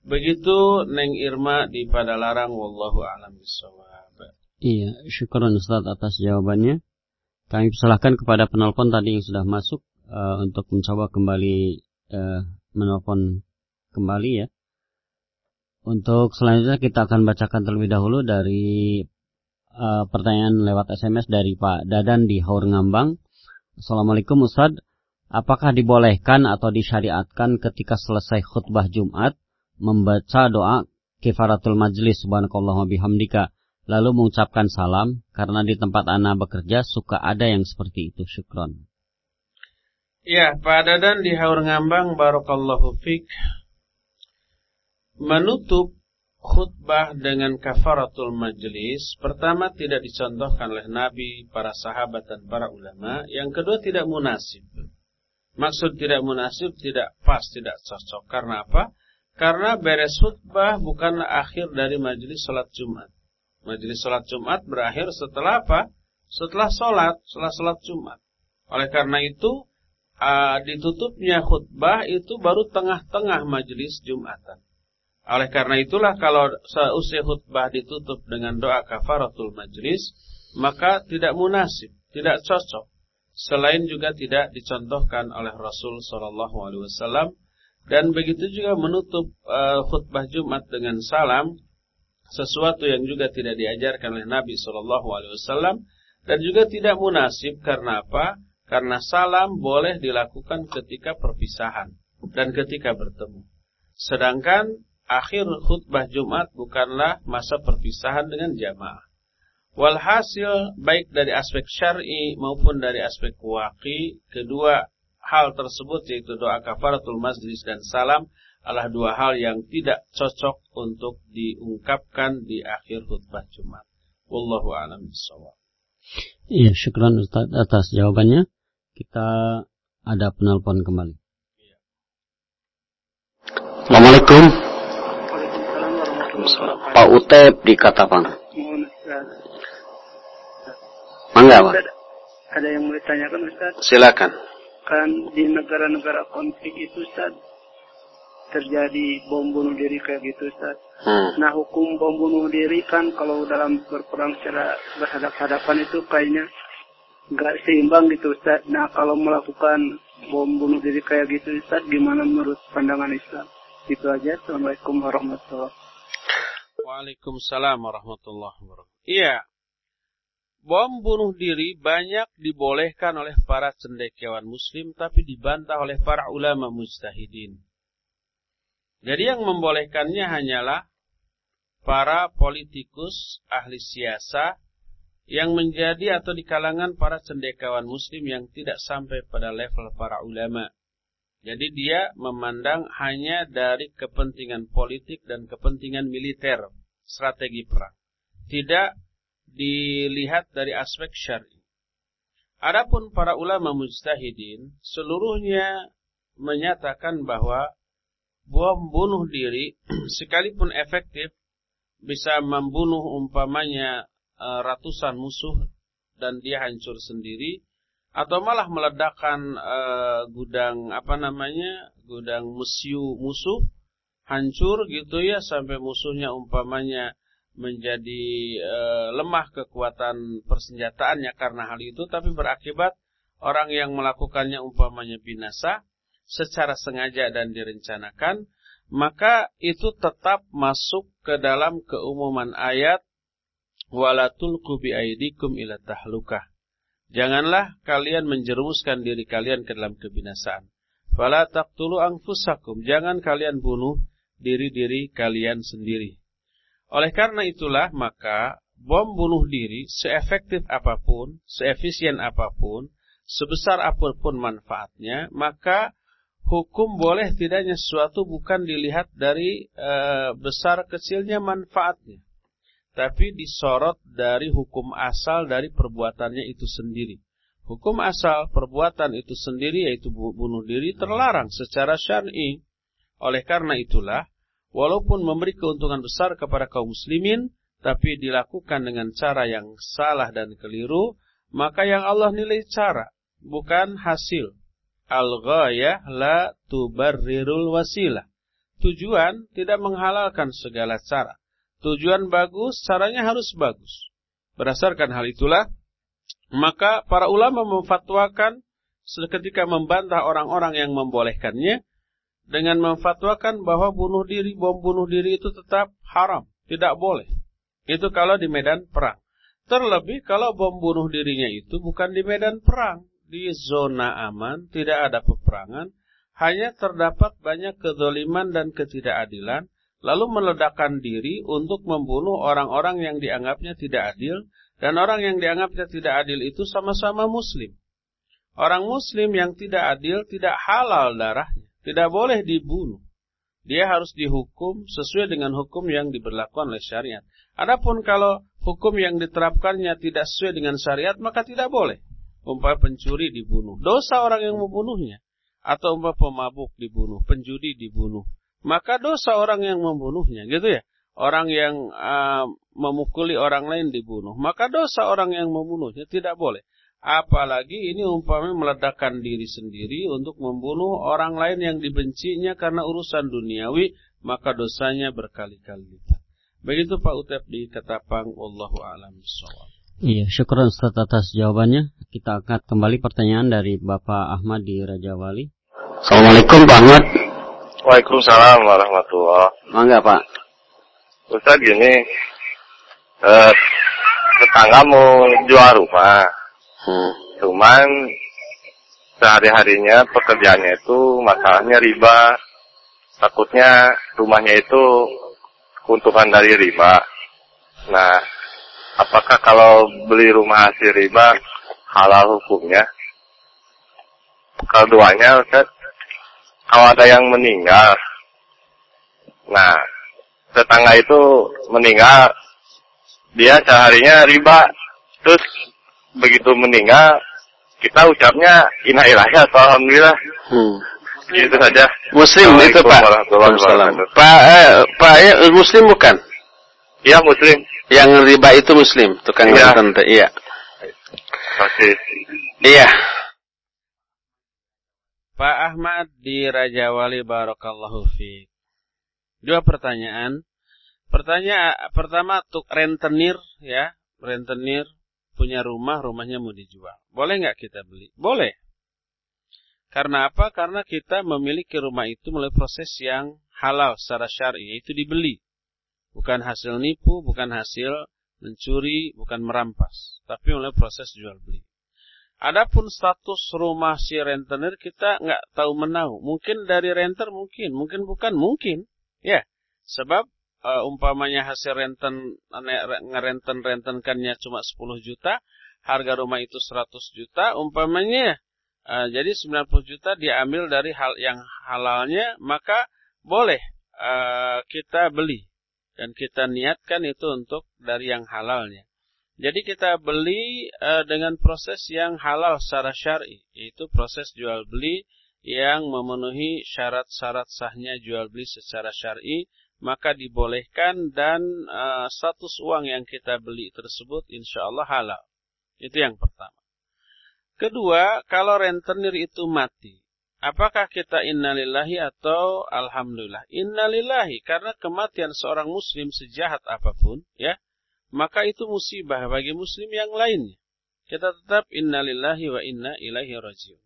Begitu Neng Irma di pada larang wallahu a'lam bishawab. Iya, syukuran Ustaz atas jawabannya. Kami persilahkan kepada penelpon tadi yang sudah masuk uh, untuk mencoba kembali uh, menelpon kembali ya. Untuk selanjutnya kita akan bacakan terlebih dahulu dari uh, pertanyaan lewat SMS dari Pak Dadan di Haur Ngambang. Assalamualaikum Ustaz, apakah dibolehkan atau disyariatkan ketika selesai khutbah Jumat membaca doa kifaratul majlis subhanakallahumma bihamdika lalu mengucapkan salam karena di tempat Ana bekerja suka ada yang seperti itu. Syukron. Ya, Pak Dadan di Haur Ngambang Barakallahu Fik Menutup khutbah dengan kafaratul majlis. Pertama tidak dicontohkan oleh Nabi, para sahabat dan para ulama. Yang kedua tidak munasib. Maksud tidak munasib, tidak pas, tidak cocok. Karena apa? Karena beres khutbah bukanlah akhir dari majlis sholat Jumat. Majlis sholat Jumat berakhir setelah apa? Setelah sholat, setelah sholat Jumat. Oleh karena itu uh, ditutupnya khutbah itu baru tengah-tengah majelis Jumatan. Oleh karena itulah kalau seusai khutbah ditutup dengan doa kafaratul majlis, maka tidak munasib, tidak cocok. Selain juga tidak dicontohkan oleh Rasul Shallallahu Alaihi Wasallam dan begitu juga menutup uh, khutbah Jumat dengan salam, sesuatu yang juga tidak diajarkan oleh Nabi Shallallahu Alaihi Wasallam dan juga tidak munasib karena apa? Karena salam boleh dilakukan ketika perpisahan dan ketika bertemu. Sedangkan akhir khutbah Jumat bukanlah masa perpisahan dengan jamaah. Walhasil baik dari aspek syar'i maupun dari aspek waqi, kedua hal tersebut yaitu doa kafaratul majlis dan salam adalah dua hal yang tidak cocok untuk diungkapkan di akhir khutbah Jumat. Wallahu a'lam bishawab. Iya, syukran Ustaz atas jawabannya. Kita ada penelpon kembali. Assalamualaikum. Pak Utep di Katapang. Mangga, Pak. Ada yang mau ditanyakan, Ustaz? Silakan. Kan di negara-negara konflik itu, Ustaz, terjadi bom bunuh diri kayak gitu, Ustaz. Hmm. Nah, hukum bom bunuh diri kan kalau dalam berperang secara berhadap-hadapan itu kayaknya nggak seimbang gitu Ustaz. Nah kalau melakukan bom bunuh diri kayak gitu Ustaz, gimana menurut pandangan Islam? Itu aja. Assalamualaikum warahmatullahi wabarakatuh. Waalaikumsalam warahmatullahi wabarakatuh. Iya. Bom bunuh diri banyak dibolehkan oleh para cendekiawan muslim tapi dibantah oleh para ulama mujtahidin. Jadi yang membolehkannya hanyalah para politikus, ahli siasa, yang menjadi atau di kalangan para cendekawan muslim yang tidak sampai pada level para ulama. Jadi dia memandang hanya dari kepentingan politik dan kepentingan militer, strategi perang. Tidak dilihat dari aspek syar'i. Adapun para ulama mujtahidin seluruhnya menyatakan bahwa bom bunuh diri sekalipun efektif bisa membunuh umpamanya uh, ratusan musuh dan dia hancur sendiri atau malah meledakkan uh, gudang apa namanya gudang museum musuh hancur gitu ya sampai musuhnya umpamanya menjadi uh, lemah kekuatan persenjataannya karena hal itu tapi berakibat orang yang melakukannya umpamanya binasa secara sengaja dan direncanakan maka itu tetap masuk ke dalam keumuman ayat wala tulqu biaidikum ila tahlukah. Janganlah kalian menjerumuskan diri kalian ke dalam kebinasaan. Fala taqtulu anfusakum. Jangan kalian bunuh diri-diri kalian sendiri. Oleh karena itulah maka bom bunuh diri seefektif apa pun, seefisien apa pun, sebesar apa pun manfaatnya, maka hukum boleh tidaknya sesuatu bukan dilihat dari e, besar kecilnya manfaatnya tapi disorot dari hukum asal dari perbuatannya itu sendiri. Hukum asal perbuatan itu sendiri yaitu bunuh diri terlarang secara syar'i. Oleh karena itulah, walaupun memberi keuntungan besar kepada kaum muslimin, tapi dilakukan dengan cara yang salah dan keliru, maka yang Allah nilai cara, bukan hasil. Al-ghayah la tubarrirul wasilah. Tujuan tidak menghalalkan segala cara. Tujuan bagus, caranya harus bagus. Berdasarkan hal itulah, maka para ulama memfatwakan seketika membantah orang-orang yang membolehkannya dengan memfatwakan bahwa bunuh diri, bom bunuh diri itu tetap haram, tidak boleh. Itu kalau di medan perang. Terlebih kalau bom bunuh dirinya itu bukan di medan perang, di zona aman, tidak ada peperangan, hanya terdapat banyak kedoliman dan ketidakadilan, lalu meledakkan diri untuk membunuh orang-orang yang dianggapnya tidak adil dan orang yang dianggapnya tidak adil itu sama-sama muslim. Orang muslim yang tidak adil tidak halal darahnya, tidak boleh dibunuh. Dia harus dihukum sesuai dengan hukum yang diberlakukan oleh syariat. Adapun kalau hukum yang diterapkannya tidak sesuai dengan syariat, maka tidak boleh. Umpah pencuri dibunuh. Dosa orang yang membunuhnya. Atau umpah pemabuk dibunuh, penjudi dibunuh maka dosa orang yang membunuhnya, gitu ya. Orang yang uh, memukuli orang lain dibunuh, maka dosa orang yang membunuhnya tidak boleh. Apalagi ini umpamanya meledakkan diri sendiri untuk membunuh orang lain yang dibencinya karena urusan duniawi, maka dosanya berkali-kali lipat. Begitu Pak Utep di Ketapang, Wallahu a'lam Iya, syukur Ustaz atas jawabannya. Kita angkat kembali pertanyaan dari Bapak Ahmad di Raja Wali. Assalamualaikum Pak Ahmad. Waalaikumsalam warahmatullahi Mangga Pak. Ustaz gini, eh, tetangga mau jual rumah. Hmm. Cuman sehari-harinya pekerjaannya itu masalahnya riba. Takutnya rumahnya itu keuntungan dari riba. Nah, apakah kalau beli rumah hasil riba halal hukumnya? Keduanya Ustaz, kalau ada yang meninggal, nah tetangga itu meninggal, dia seharinya riba, terus begitu meninggal, kita ucapnya inna ilahi atau alhamdulillah. Hmm. Gitu saja. Muslim itu Pak. Pak, eh, Pak ya, Muslim bukan? Iya Muslim. Yang riba itu Muslim, tukang ya. Iya. Masih. Iya. Pak Ahmad di Raja Wali Barakallahu Fik. Dua pertanyaan. Pertanyaan pertama untuk rentenir ya, rentenir punya rumah, rumahnya mau dijual. Boleh nggak kita beli? Boleh. Karena apa? Karena kita memiliki rumah itu melalui proses yang halal secara syar'i, yaitu dibeli. Bukan hasil nipu, bukan hasil mencuri, bukan merampas, tapi melalui proses jual beli. Adapun status rumah si rentenir kita nggak tahu menahu. Mungkin dari renter mungkin, mungkin bukan mungkin. Ya, sebab uh, umpamanya hasil renten ngerenten rentenkannya cuma 10 juta, harga rumah itu 100 juta, umpamanya uh, jadi 90 juta diambil dari hal yang halalnya, maka boleh uh, kita beli dan kita niatkan itu untuk dari yang halalnya. Jadi kita beli uh, dengan proses yang halal secara syar'i, yaitu proses jual beli yang memenuhi syarat-syarat sahnya jual beli secara syar'i, maka dibolehkan dan uh, status uang yang kita beli tersebut insya Allah halal. Itu yang pertama. Kedua, kalau rentenir itu mati, apakah kita innalillahi atau alhamdulillah? Innalillahi karena kematian seorang muslim sejahat apa pun, ya maka itu musibah bagi muslim yang lainnya. Kita tetap innalillahi wa inna ilaihi rajiun.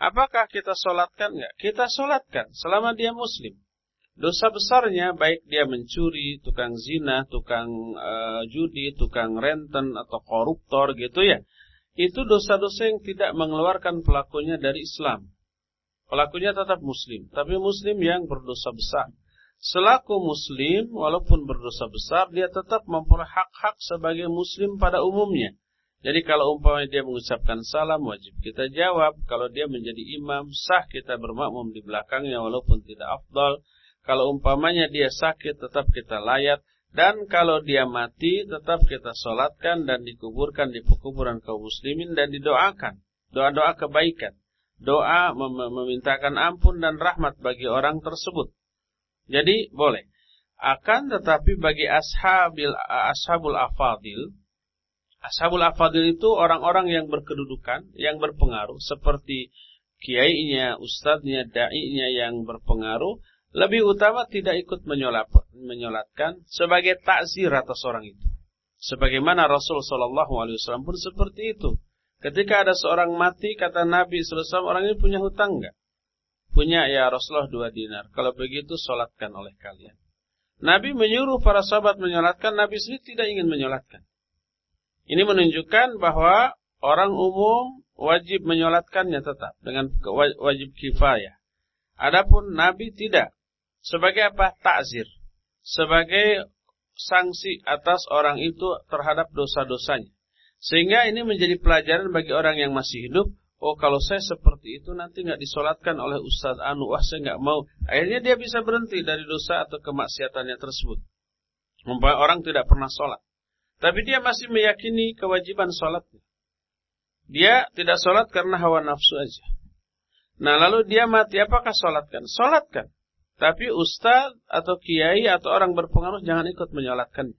Apakah kita solatkan enggak? Kita solatkan selama dia muslim. Dosa besarnya baik dia mencuri, tukang zina, tukang uh, judi, tukang renten atau koruptor gitu ya. Itu dosa-dosa yang tidak mengeluarkan pelakunya dari Islam. Pelakunya tetap muslim, tapi muslim yang berdosa besar selaku muslim walaupun berdosa besar dia tetap memperoleh hak-hak sebagai muslim pada umumnya. Jadi kalau umpamanya dia mengucapkan salam wajib kita jawab. Kalau dia menjadi imam sah kita bermakmum di belakangnya walaupun tidak afdal. Kalau umpamanya dia sakit tetap kita layat. Dan kalau dia mati tetap kita solatkan dan dikuburkan di pekuburan kaum muslimin dan didoakan. Doa-doa kebaikan. Doa mem memintakan ampun dan rahmat bagi orang tersebut. Jadi boleh. Akan tetapi bagi ashabil ashabul afadil, ashabul afadil itu orang-orang yang berkedudukan, yang berpengaruh seperti kiainya, ustadznya, dai-nya yang berpengaruh, lebih utama tidak ikut menyolat, menyolatkan sebagai takzir atas orang itu. Sebagaimana Rasul Shallallahu Alaihi Wasallam pun seperti itu. Ketika ada seorang mati, kata Nabi SAW, orang ini punya hutang enggak? Punya ya Rasulullah dua dinar. Kalau begitu solatkan oleh kalian. Nabi menyuruh para sahabat menyolatkan. Nabi sendiri tidak ingin menyolatkan. Ini menunjukkan bahwa orang umum wajib menyolatkannya tetap. Dengan wajib kifayah. Adapun Nabi tidak. Sebagai apa? Takzir. sebagai sanksi atas orang itu terhadap dosa-dosanya. Sehingga ini menjadi pelajaran bagi orang yang masih hidup. Oh kalau saya seperti itu nanti nggak disolatkan oleh Ustadz Anu, wah saya nggak mau. Akhirnya dia bisa berhenti dari dosa atau kemaksiatannya tersebut. Membuat orang tidak pernah sholat. Tapi dia masih meyakini kewajiban sholatnya. Dia tidak sholat karena hawa nafsu aja. Nah lalu dia mati, apakah sholatkan? Sholatkan. Tapi ustaz atau kiai atau orang berpengaruh jangan ikut menyolatkan.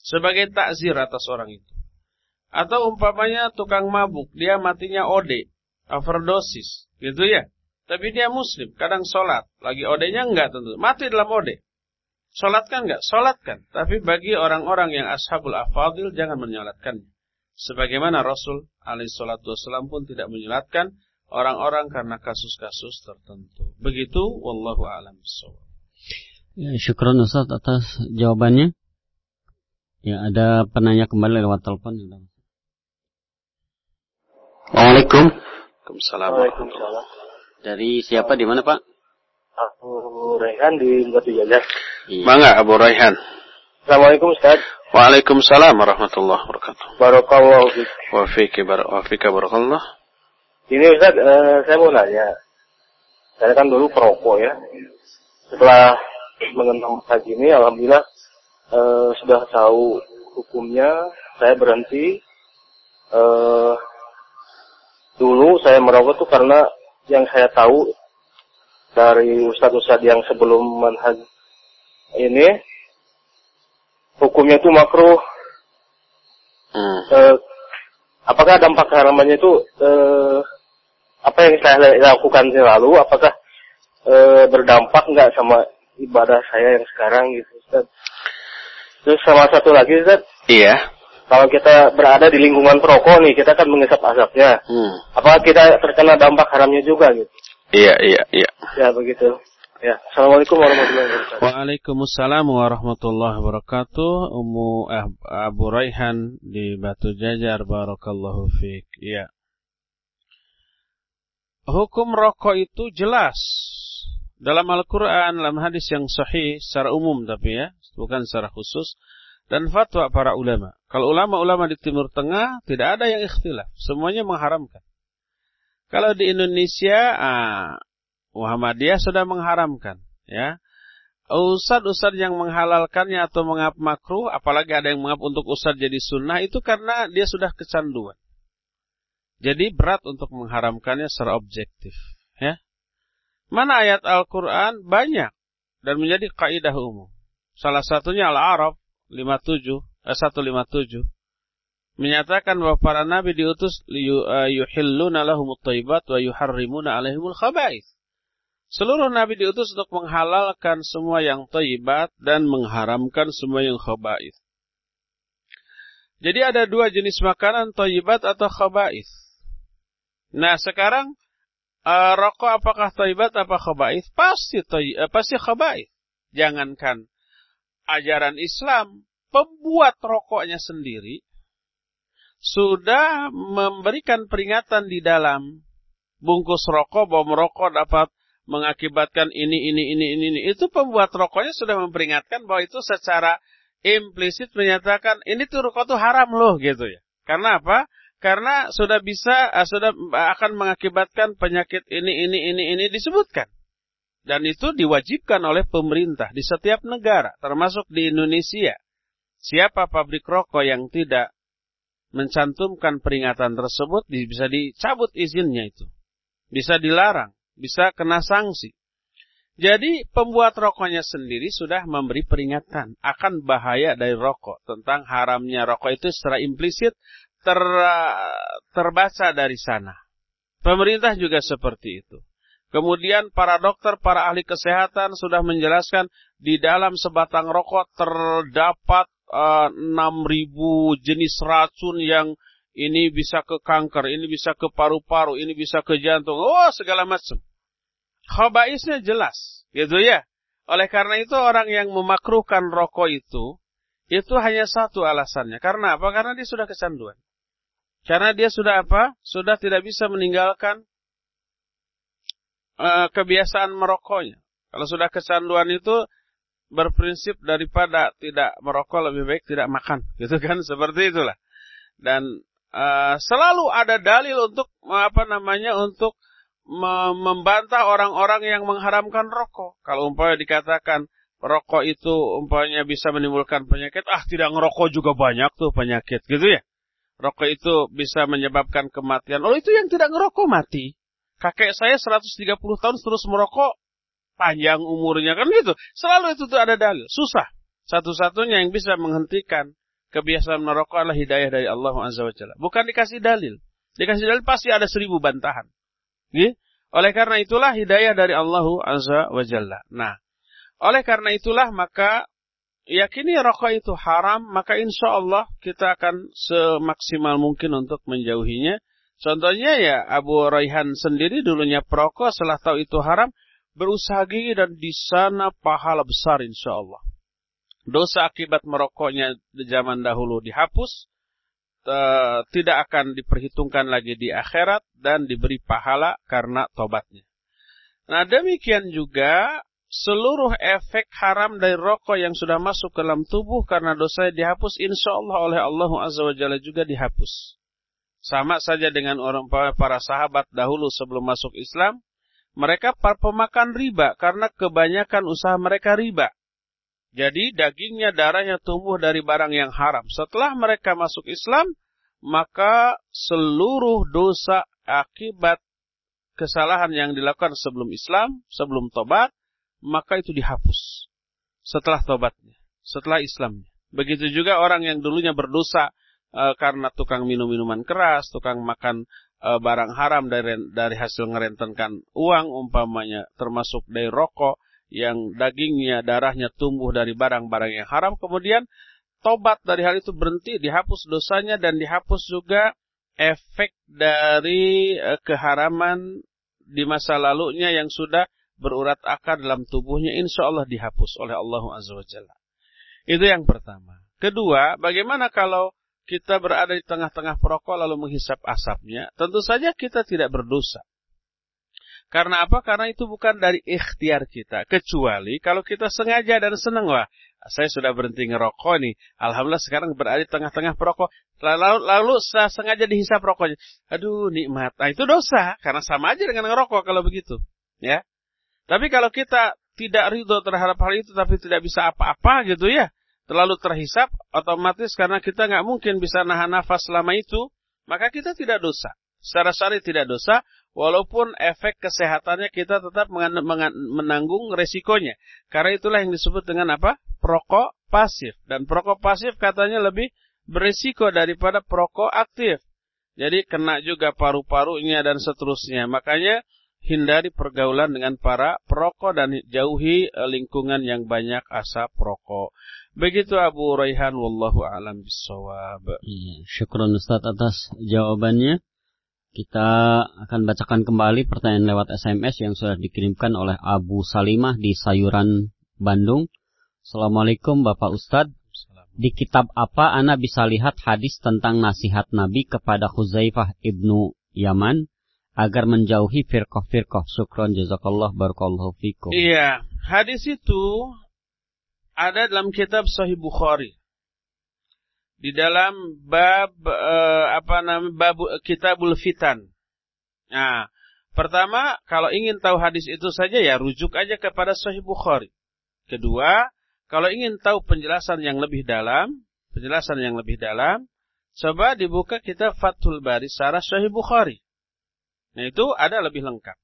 Sebagai takzir atas orang itu. Atau umpamanya tukang mabuk, dia matinya ode, overdosis, gitu ya. Tapi dia muslim, kadang sholat. Lagi odenya enggak tentu, mati dalam ode. Sholatkan enggak? Sholatkan. Tapi bagi orang-orang yang ashabul afadil, jangan menyolatkannya. Sebagaimana Rasul alaihissalatu wassalam pun tidak menyolatkan orang-orang karena kasus-kasus tertentu. Begitu wallahu a'lam Ya, syukron Ustaz atas jawabannya. Ya, ada penanya kembali lewat telepon. Waalaikum. Waalaikumsalam. Dari siapa di mana, Pak? Abu Raihan di Batu Jajar. Iya. Mangga Abu Raihan. Assalamualaikum Ustaz. Waalaikumsalam warahmatullahi wabarakatuh. Barakallahu fiik. Wa fiik barakallah. Ini Ustaz, uh, saya mau nanya. Saya kan dulu perokok ya. Setelah mengenal haji ini, Alhamdulillah uh, sudah tahu hukumnya. Saya berhenti. Uh, dulu saya merokok tuh karena yang saya tahu dari ustadz-ustadz yang sebelum manhaj ini hukumnya itu makruh. Hmm. Uh, apakah dampak haramannya itu uh, apa yang saya lakukan lalu apakah e, berdampak nggak sama ibadah saya yang sekarang gitu Ustaz. Terus sama satu lagi Ustaz. Iya. Kalau kita berada di lingkungan perokok nih, kita kan mengisap asapnya. Hmm. Apakah kita terkena dampak haramnya juga gitu? Iya, iya, iya. Ya, begitu. Ya, Assalamualaikum warahmatullahi wabarakatuh. Waalaikumsalam warahmatullahi wabarakatuh. Ummu eh, Abu Raihan di Batu Jajar, barakallahu fiik. Iya hukum rokok itu jelas dalam Al-Quran, dalam hadis yang sahih secara umum tapi ya, bukan secara khusus dan fatwa para ulama. Kalau ulama-ulama di Timur Tengah tidak ada yang ikhtilaf, semuanya mengharamkan. Kalau di Indonesia, ah, Muhammadiyah sudah mengharamkan, ya. Ustad-ustad yang menghalalkannya atau mengap makruh, apalagi ada yang mengap untuk ustad jadi sunnah, itu karena dia sudah kecanduan. Jadi berat untuk mengharamkannya secara objektif. Ya. Mana ayat Al-Quran? Banyak. Dan menjadi kaidah umum. Salah satunya Al-Arab 57, eh, 157. Menyatakan bahwa para nabi diutus eh, yuhilluna lahumut taibat wa yuharrimuna alaihimul khaba'ith. Seluruh nabi diutus untuk menghalalkan semua yang taibat dan mengharamkan semua yang khaba'ith. Jadi ada dua jenis makanan, taibat atau khaba'ith. Nah sekarang uh, rokok apakah taibat apa khaba'ith? Pasti toy, uh, pasti khaba'ith. Jangankan ajaran Islam, pembuat rokoknya sendiri sudah memberikan peringatan di dalam bungkus rokok bahwa merokok dapat mengakibatkan ini ini ini ini ini. Itu pembuat rokoknya sudah memperingatkan bahwa itu secara implisit menyatakan ini tuh rokok tuh haram loh gitu ya. Karena apa? karena sudah bisa uh, sudah akan mengakibatkan penyakit ini ini ini ini disebutkan. Dan itu diwajibkan oleh pemerintah di setiap negara, termasuk di Indonesia. Siapa pabrik rokok yang tidak mencantumkan peringatan tersebut bisa dicabut izinnya itu. Bisa dilarang, bisa kena sanksi. Jadi pembuat rokoknya sendiri sudah memberi peringatan akan bahaya dari rokok. Tentang haramnya rokok itu secara implisit ter, terbaca dari sana. Pemerintah juga seperti itu. Kemudian para dokter, para ahli kesehatan sudah menjelaskan di dalam sebatang rokok terdapat uh, eh, 6000 jenis racun yang ini bisa ke kanker, ini bisa ke paru-paru, ini bisa ke jantung. Oh, segala macam. Khabaisnya jelas, gitu ya. Oleh karena itu orang yang memakruhkan rokok itu, itu hanya satu alasannya. Karena apa? Karena dia sudah kecanduan. Karena dia sudah apa? Sudah tidak bisa meninggalkan uh, kebiasaan merokoknya. Kalau sudah kecanduan itu berprinsip daripada tidak merokok lebih baik tidak makan, gitu kan? Seperti itulah. Dan uh, selalu ada dalil untuk apa namanya untuk membantah orang-orang yang mengharamkan rokok. Kalau umpamanya dikatakan rokok itu umpamanya bisa menimbulkan penyakit, ah tidak ngerokok juga banyak tuh penyakit, gitu ya. Rokok itu bisa menyebabkan kematian. Oh itu yang tidak ngerokok mati. Kakek saya 130 tahun terus merokok, panjang umurnya kan gitu. Selalu itu tuh ada dalil. Susah. Satu-satunya yang bisa menghentikan kebiasaan merokok adalah hidayah dari Allah Azza wa Jalla. Bukan dikasih dalil. Dikasih dalil pasti ada seribu bantahan. Oleh karena itulah hidayah dari Allah Azza wa Jalla. Nah, oleh karena itulah maka yakini rokok itu haram, maka insya Allah kita akan semaksimal mungkin untuk menjauhinya. Contohnya ya Abu Raihan sendiri dulunya perokok, setelah tahu itu haram, berusaha gigi dan di sana pahala besar insya Allah. Dosa akibat merokoknya di zaman dahulu dihapus, tidak akan diperhitungkan lagi di akhirat dan diberi pahala karena tobatnya. Nah demikian juga seluruh efek haram dari rokok yang sudah masuk ke dalam tubuh karena dosa dihapus insya Allah oleh Allah Azza wa Jalla juga dihapus. Sama saja dengan orang para sahabat dahulu sebelum masuk Islam, mereka pemakan riba karena kebanyakan usaha mereka riba. Jadi dagingnya, darahnya tumbuh dari barang yang haram. Setelah mereka masuk Islam, maka seluruh dosa akibat kesalahan yang dilakukan sebelum Islam, sebelum tobat, maka itu dihapus. Setelah tobatnya, setelah Islamnya. Begitu juga orang yang dulunya berdosa e, karena tukang minum minuman keras, tukang makan e, barang haram dari dari hasil ngerentenkan uang umpamanya termasuk dari rokok yang dagingnya darahnya tumbuh dari barang-barang yang haram kemudian tobat dari hal itu berhenti dihapus dosanya dan dihapus juga efek dari e, keharaman di masa lalunya yang sudah berurat akar dalam tubuhnya insya Allah dihapus oleh Allah Azza wa Jalla. Itu yang pertama. Kedua, bagaimana kalau kita berada di tengah-tengah perokok lalu menghisap asapnya, tentu saja kita tidak berdosa. Karena apa? Karena itu bukan dari ikhtiar kita. Kecuali kalau kita sengaja dan senang. Wah, saya sudah berhenti ngerokok nih. Alhamdulillah sekarang berada di tengah-tengah perokok. Lalu, lalu saya sengaja dihisap rokoknya. Aduh, nikmat. Nah, itu dosa. Karena sama aja dengan ngerokok kalau begitu. Ya. Tapi kalau kita tidak ridho terhadap hal itu tapi tidak bisa apa-apa gitu ya terlalu terhisap, otomatis karena kita nggak mungkin bisa nahan nafas selama itu, maka kita tidak dosa. Secara syari tidak dosa, walaupun efek kesehatannya kita tetap menanggung resikonya. Karena itulah yang disebut dengan apa? Prokok pasif. Dan prokok pasif katanya lebih berisiko daripada prokok aktif. Jadi kena juga paru-parunya dan seterusnya. Makanya hindari pergaulan dengan para perokok dan jauhi eh, lingkungan yang banyak asap rokok. Begitu Abu Raihan wallahu alam bisawab. Iya, syukron Ustaz atas jawabannya. Kita akan bacakan kembali pertanyaan lewat SMS yang sudah dikirimkan oleh Abu Salimah di Sayuran, Bandung. Assalamualaikum Bapak Ustadz. Di kitab apa Anda bisa lihat hadis tentang nasihat Nabi kepada Huzaifah ibnu Yaman agar menjauhi firqah-firqah. Syukron jazakallah barakallahu fikum. Iya, hadis itu ada dalam kitab Sahih Bukhari. Di dalam bab uh, apa namanya bab Kitabul Fitan. Nah, pertama kalau ingin tahu hadis itu saja ya rujuk aja kepada Sahih Bukhari. Kedua, kalau ingin tahu penjelasan yang lebih dalam, penjelasan yang lebih dalam, coba dibuka kitab Fathul Bari Sarah Sahih Bukhari. Nah, itu ada lebih lengkap.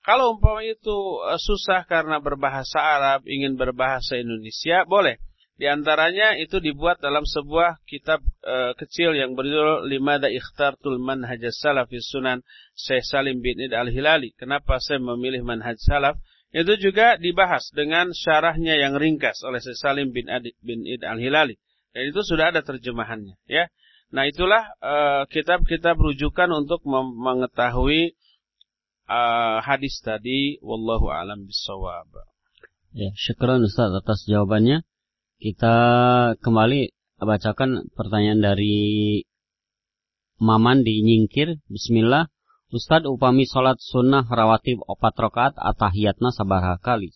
Kalau umpama itu eh, susah karena berbahasa Arab, ingin berbahasa Indonesia, boleh. Di antaranya itu dibuat dalam sebuah kitab e, kecil yang berjudul Limada Ikhtartul Manhaj Salaf Sunan Syekh Salim bin Id Al-Hilali. Kenapa saya memilih manhaj salaf? Itu juga dibahas dengan syarahnya yang ringkas oleh Syekh Salim bin, Adi, bin Id Al-Hilali. Dan itu sudah ada terjemahannya, ya. Nah, itulah eh, kitab-kitab uh, rujukan untuk mengetahui uh, hadis tadi wallahu alam bisawab. Ya, syukran Ustaz atas jawabannya. Kita kembali bacakan pertanyaan dari Maman di Nyingkir. Bismillah. Ustaz upami salat sunnah rawatib opat rakaat atahiyatna sabaraha kali.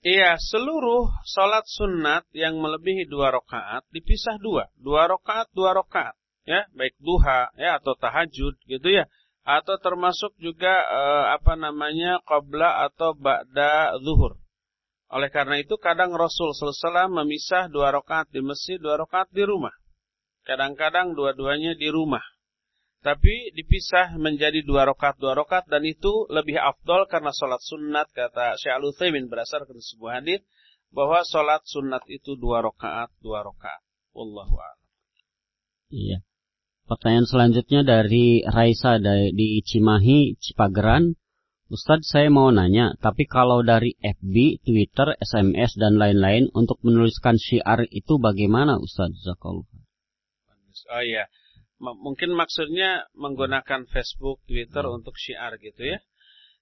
Iya, seluruh sholat sunat yang melebihi dua rakaat dipisah dua, dua rakaat, dua rakaat, ya, baik duha, ya, atau tahajud, gitu ya, atau termasuk juga eh, apa namanya qabla atau ba'da zuhur. Oleh karena itu kadang Rasul SAW memisah dua rakaat di masjid, dua rakaat di rumah. Kadang-kadang dua-duanya di rumah. Tapi dipisah menjadi dua rokat dua rokat dan itu lebih afdol karena sholat sunat kata Syekh Al Utsaimin berdasarkan sebuah hadis bahwa sholat sunat itu dua rokaat dua rokaat. Wallahu a'lam. Iya. Pertanyaan selanjutnya dari Raisa di Cimahi, Cipageran. Ustadz saya mau nanya, tapi kalau dari FB, Twitter, SMS dan lain-lain untuk menuliskan syiar itu bagaimana Ustadz Zakallah? Oh iya mungkin maksudnya menggunakan Facebook, Twitter hmm. untuk syiar gitu ya.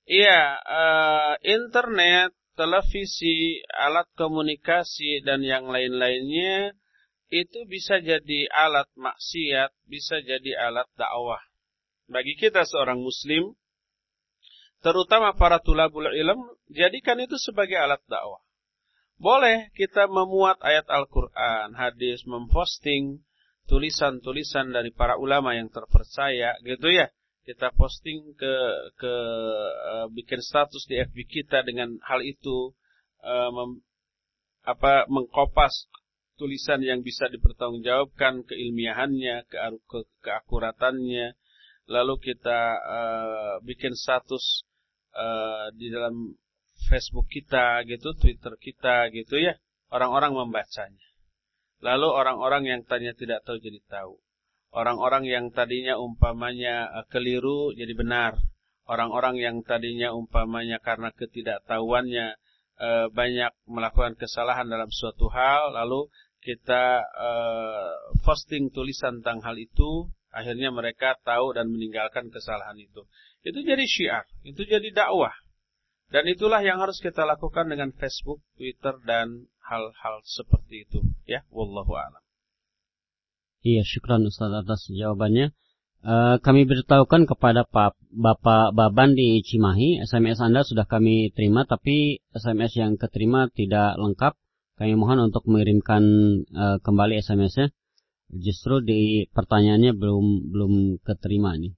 Iya, uh, internet, televisi, alat komunikasi dan yang lain-lainnya itu bisa jadi alat maksiat, bisa jadi alat dakwah. Bagi kita seorang muslim, terutama para tulabul ilm, jadikan itu sebagai alat dakwah. Boleh kita memuat ayat Al-Quran, hadis, memposting, tulisan-tulisan dari para ulama yang terpercaya gitu ya kita posting ke ke uh, bikin status di FB kita dengan hal itu uh, mem, apa mengkopas tulisan yang bisa dipertanggungjawabkan keilmiahannya ke, ke keakuratannya lalu kita uh, bikin status uh, di dalam Facebook kita gitu Twitter kita gitu ya orang-orang membacanya Lalu orang-orang yang tadinya tidak tahu jadi tahu. Orang-orang yang tadinya umpamanya eh, keliru jadi benar. Orang-orang yang tadinya umpamanya karena ketidaktahuannya banyak melakukan kesalahan dalam suatu hal, lalu kita eh, posting tulisan tentang hal itu, akhirnya mereka tahu dan meninggalkan kesalahan itu. Itu jadi syiar, itu jadi dakwah. Dan itulah yang harus kita lakukan dengan Facebook, Twitter, dan hal-hal seperti itu. Ya, wallahu a'lam. Iya, syukran Ustaz atas jawabannya. Uh, kami beritahukan kepada Pak Bapak Baban di Cimahi, SMS Anda sudah kami terima, tapi SMS yang keterima tidak lengkap. Kami mohon untuk mengirimkan uh, kembali SMS-nya. Justru di pertanyaannya belum belum keterima nih.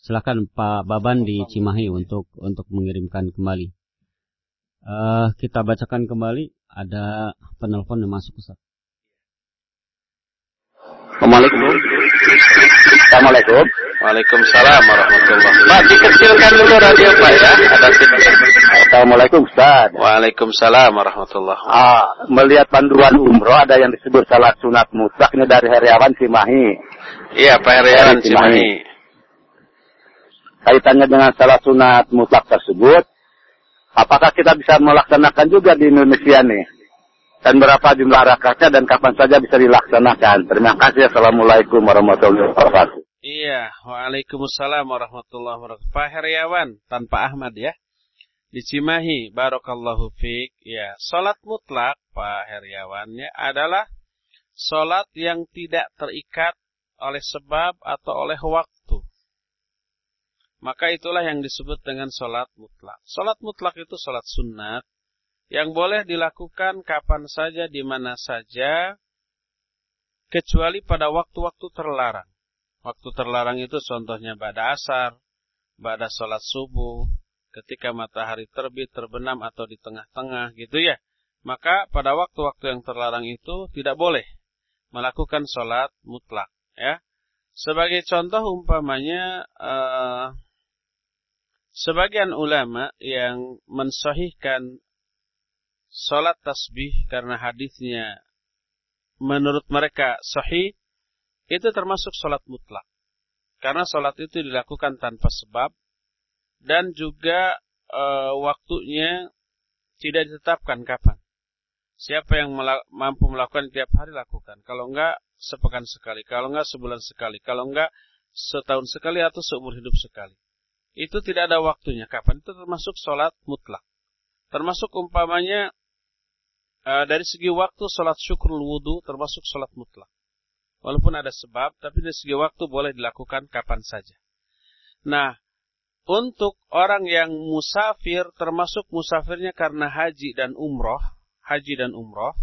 Silakan Pak Baban di Cimahi untuk untuk mengirimkan kembali. Uh, kita bacakan kembali ada penelpon yang masuk Ustaz. Assalamualaikum. Assalamualaikum. Waalaikumsalam warahmatullahi wabarakatuh. Pak, dikecilkan dulu radio Pak ya. Ada Assalamualaikum Ustaz. Waalaikumsalam warahmatullahi wabarakatuh. Ah, melihat panduan umroh ada yang disebut salat sunat mutlak ini dari Heriawan Cimahi. Iya, Pak Heriawan Cimahi. Kaitannya dengan salat sunat mutlak tersebut, Apakah kita bisa melaksanakan juga di Indonesia nih? Dan berapa jumlah rakatnya dan kapan saja bisa dilaksanakan? Terima kasih. Assalamualaikum warahmatullahi wabarakatuh. Iya, waalaikumsalam warahmatullahi wabarakatuh. Pak Heriawan, tanpa Ahmad ya. Di Cimahi, Barokallahu Fik. Ya, salat mutlak, Pak Heriawannya adalah salat yang tidak terikat oleh sebab atau oleh waktu. Maka itulah yang disebut dengan sholat mutlak. Sholat mutlak itu sholat sunat yang boleh dilakukan kapan saja, di mana saja, kecuali pada waktu-waktu terlarang. Waktu terlarang itu contohnya pada asar, pada sholat subuh, ketika matahari terbit, terbenam atau di tengah-tengah gitu ya. Maka pada waktu-waktu yang terlarang itu tidak boleh melakukan sholat mutlak. ya. Sebagai contoh umpamanya uh, Sebagian ulama yang mensahihkan salat tasbih karena hadisnya menurut mereka sahih itu termasuk salat mutlak. Karena salat itu dilakukan tanpa sebab dan juga e, waktunya tidak ditetapkan kapan. Siapa yang mampu melakukan tiap hari lakukan. Kalau enggak sepekan sekali, kalau enggak sebulan sekali, kalau enggak setahun sekali atau seumur hidup sekali itu tidak ada waktunya. Kapan? Itu termasuk sholat mutlak. Termasuk umpamanya uh, dari segi waktu sholat syukur wudhu termasuk sholat mutlak. Walaupun ada sebab, tapi dari segi waktu boleh dilakukan kapan saja. Nah, untuk orang yang musafir termasuk musafirnya karena haji dan umroh, haji dan umroh,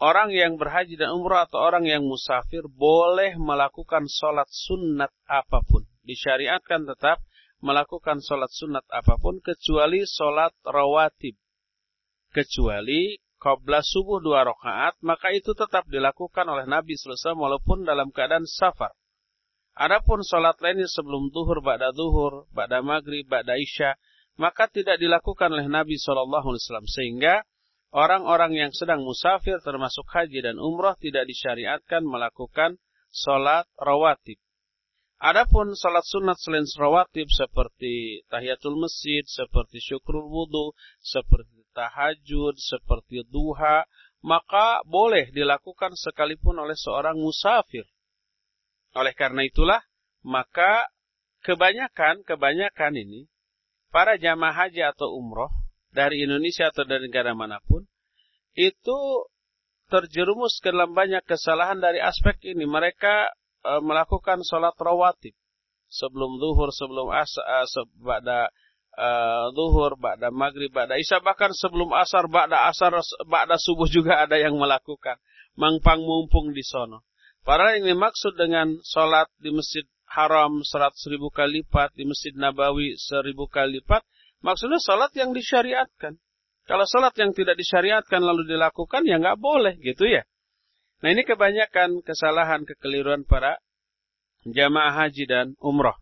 orang yang berhaji dan umroh atau orang yang musafir boleh melakukan sholat sunat apa pun. Disyariatkan tetap melakukan sholat sunat apa pun kecuali sholat rawatib. Kecuali qabla subuh dua rakaat, maka itu tetap dilakukan oleh Nabi SAW walaupun dalam keadaan safar. Adapun sholat lainnya sebelum duhur, ba'da duhur, ba'da maghrib, ba'da isya, maka tidak dilakukan oleh Nabi SAW. Sehingga orang-orang yang sedang musafir termasuk haji dan umroh tidak disyariatkan melakukan sholat rawatib. Adapun sholat sunat selain rawatib seperti tahiyatul masjid, seperti syukrul wudhu, seperti tahajud, seperti duha, maka boleh dilakukan sekalipun oleh seorang musafir oleh karena itulah, maka kebanyakan, kebanyakan ini, para jamaah haji atau umroh, dari Indonesia atau dari negara mana pun, itu terjerumus ke dalam banyak kesalahan dari aspek ini. Mereka e, melakukan sholat rawatib. Sebelum zuhur, sebelum asar, e, ba'da e, zuhur, ba'da maghrib, ba'da isya. Bahkan sebelum asar, ba'da asar, ba'da subuh juga ada yang melakukan. Mangpang mumpung di sono. Para yang dimaksud dengan sholat di masjid haram seratus ribu kali lipat, di masjid nabawi seribu kali lipat, maksudnya sholat yang disyariatkan. Kalau sholat yang tidak disyariatkan lalu dilakukan, ya nggak boleh gitu ya. Nah ini kebanyakan kesalahan, kekeliruan para jamaah haji dan umroh.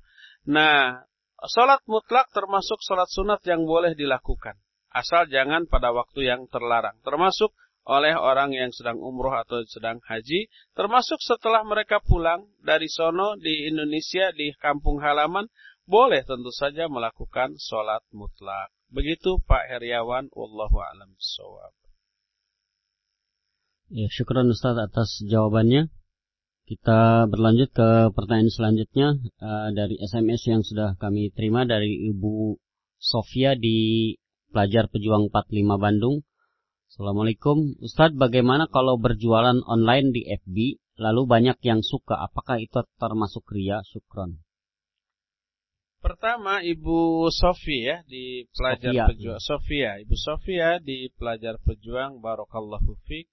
Nah, sholat mutlak termasuk sholat sunat yang boleh dilakukan. Asal jangan pada waktu yang terlarang. Termasuk oleh orang yang sedang umroh atau sedang haji, termasuk setelah mereka pulang dari sono di Indonesia di kampung halaman, boleh tentu saja melakukan sholat mutlak. Begitu Pak Heriawan, Wallahu a'lam bishawab. Ya, syukuran Ustaz atas jawabannya. Kita berlanjut ke pertanyaan selanjutnya uh, dari SMS yang sudah kami terima dari Ibu Sofia di Pelajar Pejuang 45 Bandung. Assalamualaikum. Ustadz, bagaimana kalau berjualan online di FB, lalu banyak yang suka? Apakah itu termasuk ria? Syukron. Pertama, Ibu Sofi ya, di pelajar Sofia. pejuang. Sofia, Ibu Sofia di pelajar pejuang, Barokallahu Fik.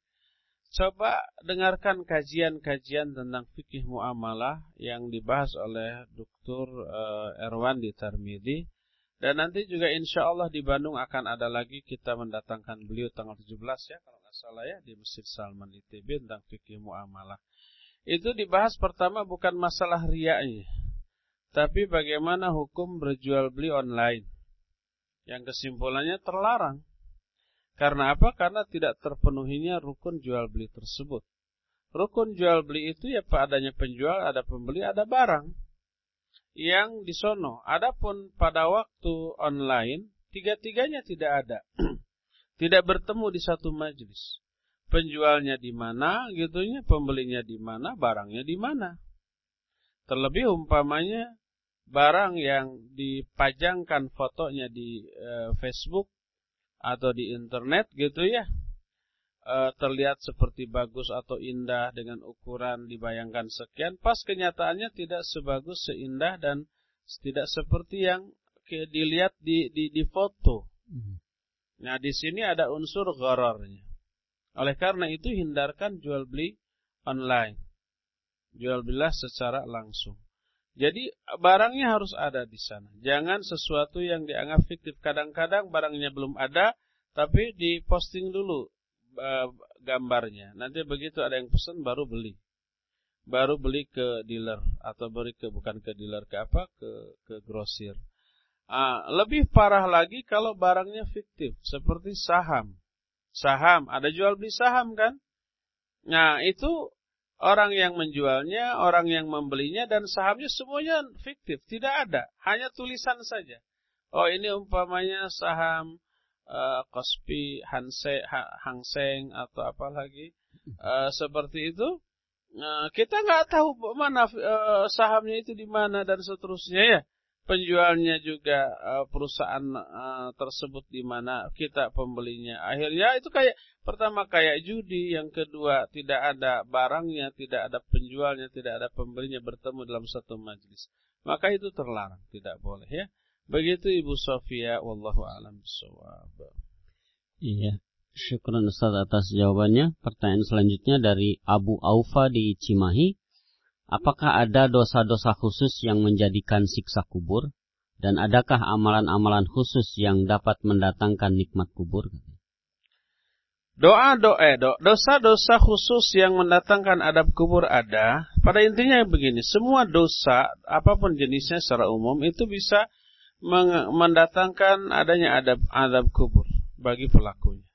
Coba dengarkan kajian-kajian tentang fikih muamalah yang dibahas oleh Dr. Eh, Erwan di Tarmidi dan nanti juga insya Allah di Bandung akan ada lagi kita mendatangkan beliau tanggal 17 ya kalau nggak salah ya di Masjid Salman ITB tentang fikih muamalah. Itu dibahas pertama bukan masalah riaknya, tapi bagaimana hukum berjual beli online. Yang kesimpulannya terlarang. Karena apa? Karena tidak terpenuhinya rukun jual beli tersebut. Rukun jual beli itu ya adanya penjual, ada pembeli, ada barang yang disono. Adapun pada waktu online, tiga-tiganya tidak ada. tidak bertemu di satu majelis. Penjualnya di mana, gitunya, pembelinya di mana, barangnya di mana. Terlebih umpamanya barang yang dipajangkan fotonya di e, Facebook atau di internet gitu ya uh, terlihat seperti bagus atau indah dengan ukuran dibayangkan sekian, pas kenyataannya tidak sebagus, seindah dan tidak seperti yang dilihat di di, di foto. Hmm. Nah, di sini ada unsur ghararnya. Oleh karena itu hindarkan jual beli online. Jual beli secara langsung. Jadi barangnya harus ada di sana. Jangan sesuatu yang dianggap fiktif. Kadang-kadang barangnya belum ada, tapi diposting dulu uh, gambarnya. Nanti begitu ada yang pesan baru beli. Baru beli ke dealer atau beli ke bukan ke dealer ke apa? ke ke grosir. Uh, lebih parah lagi kalau barangnya fiktif seperti saham. Saham, ada jual beli saham kan? Nah, itu orang yang menjualnya, orang yang membelinya dan sahamnya semuanya fiktif, tidak ada, hanya tulisan saja. Oh, ini umpamanya saham uh, Kospi, Hanse, Hang atau apa lagi. Uh, seperti itu. Uh, kita nggak tahu mana uh, sahamnya itu di mana dan seterusnya ya penjualnya juga uh, perusahaan uh, tersebut di mana kita pembelinya akhirnya itu kayak pertama kayak judi yang kedua tidak ada barangnya tidak ada penjualnya tidak ada pembelinya bertemu dalam satu majlis maka itu terlarang tidak boleh ya Begitu Ibu Sofia, wallahu alam bisawab. Iya. Syukuran Ustaz atas jawabannya. Pertanyaan selanjutnya dari Abu Aufa di Cimahi. Apakah ada dosa-dosa khusus yang menjadikan siksa kubur? Dan adakah amalan-amalan khusus yang dapat mendatangkan nikmat kubur? Doa doa eh, do, dosa-dosa khusus yang mendatangkan adab kubur ada. Pada intinya begini, semua dosa apa pun jenisnya secara umum itu bisa mendatangkan adanya adab adab kubur bagi pelakunya.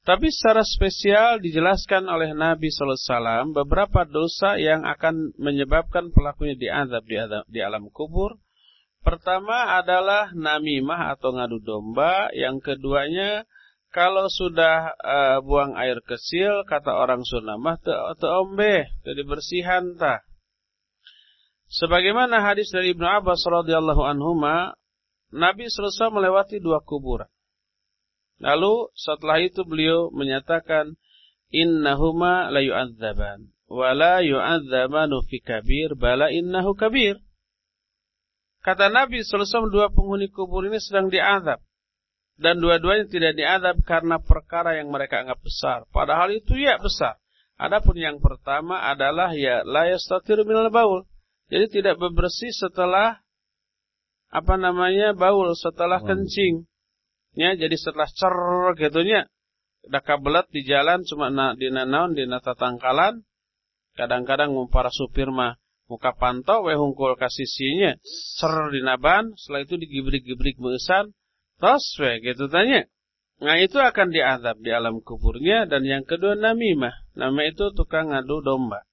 Tapi secara spesial dijelaskan oleh Nabi SAW beberapa dosa yang akan menyebabkan pelakunya diadab di, di alam kubur. Pertama adalah namimah atau ngadu domba. Yang keduanya kalau sudah uh, buang air kecil, kata orang Sunamah, teombe, jadi bersihan ta. Sebagaimana hadis dari Ibnu Abbas radhiyallahu anhu, Nabi selesai melewati dua kuburan. Lalu setelah itu beliau menyatakan, Innahuma la yu'adzaban, wa la yu'adzabanu fi kabir, bala innahu kabir. Kata Nabi selesai dua penghuni kubur ini sedang diazab dan dua-duanya tidak diadab karena perkara yang mereka anggap besar. Padahal itu ya besar. Adapun yang pertama adalah ya la yastatir minal baul. Jadi tidak bebersih setelah apa namanya baul setelah kencing. Ya, jadi setelah cer gitunya dah kabelat di jalan cuma na, di nanaon di nata tangkalan. Kadang-kadang para supir mah muka pantau we hungkul kasisinya cer di naban, setelah itu digibrik-gibrik meusan Taswe gitu tanya. Nah itu akan diadab di alam kuburnya dan yang kedua namimah. Nama itu tukang ngadu domba.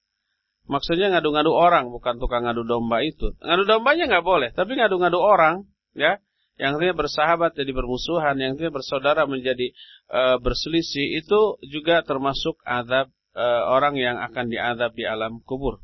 Maksudnya ngadu-ngadu orang bukan tukang ngadu domba itu. Ngadu dombanya nggak boleh, tapi ngadu-ngadu orang ya. Yang artinya bersahabat jadi bermusuhan, yang artinya bersaudara menjadi e, berselisih itu juga termasuk adab e, orang yang akan diadab di alam kubur.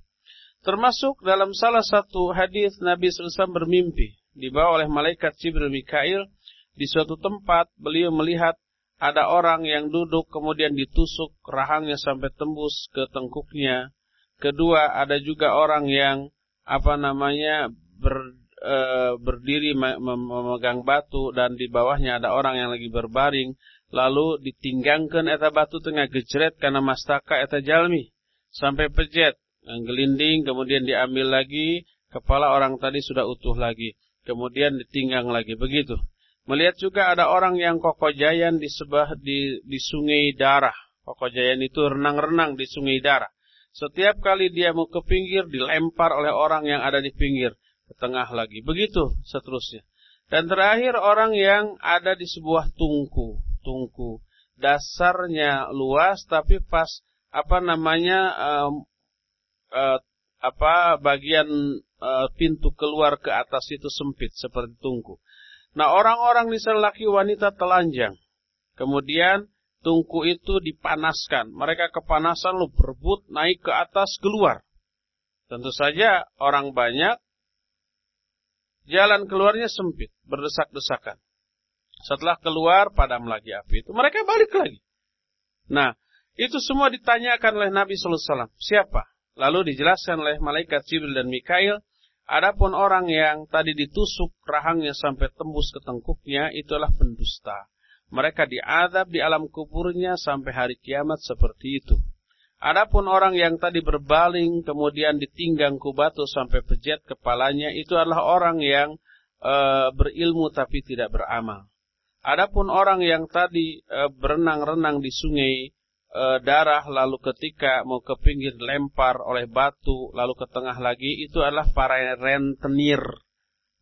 Termasuk dalam salah satu hadis Nabi SAW bermimpi dibawa oleh malaikat Jibril Mikail di suatu tempat beliau melihat ada orang yang duduk kemudian ditusuk rahangnya sampai tembus ke tengkuknya. Kedua, ada juga orang yang apa namanya ber, e, berdiri memegang batu dan di bawahnya ada orang yang lagi berbaring. Lalu ditinggangkan eta batu tengah gejret karena mastaka eta jalmi sampai pejet, gelinding kemudian diambil lagi kepala orang tadi sudah utuh lagi kemudian ditinggang lagi begitu Melihat juga ada orang yang kokojayan di sebuah di, di sungai darah. Kokojayan itu renang-renang di sungai darah. Setiap kali dia mau ke pinggir dilempar oleh orang yang ada di pinggir tengah lagi. Begitu seterusnya. Dan terakhir orang yang ada di sebuah tungku, tungku. Dasarnya luas tapi pas apa namanya um, uh, apa bagian uh, pintu keluar ke atas itu sempit seperti tungku. Nah orang-orang di laki wanita telanjang. Kemudian tungku itu dipanaskan. Mereka kepanasan lalu berebut naik ke atas keluar. Tentu saja orang banyak. Jalan keluarnya sempit, berdesak-desakan. Setelah keluar padam lagi api itu, mereka balik lagi. Nah, itu semua ditanyakan oleh Nabi Wasallam. Siapa? Lalu dijelaskan oleh malaikat Jibril dan Mikail Adapun orang yang tadi ditusuk rahangnya sampai tembus ke tengkuknya itulah pendusta. Mereka diadab di alam kuburnya sampai hari kiamat seperti itu. Adapun orang yang tadi berbaling kemudian ditinggang kubatu sampai pejet kepalanya itu adalah orang yang e, berilmu tapi tidak beramal. Adapun orang yang tadi e, berenang-renang di sungai e, darah lalu ketika mau ke pinggir lempar oleh batu lalu ke tengah lagi itu adalah para rentenir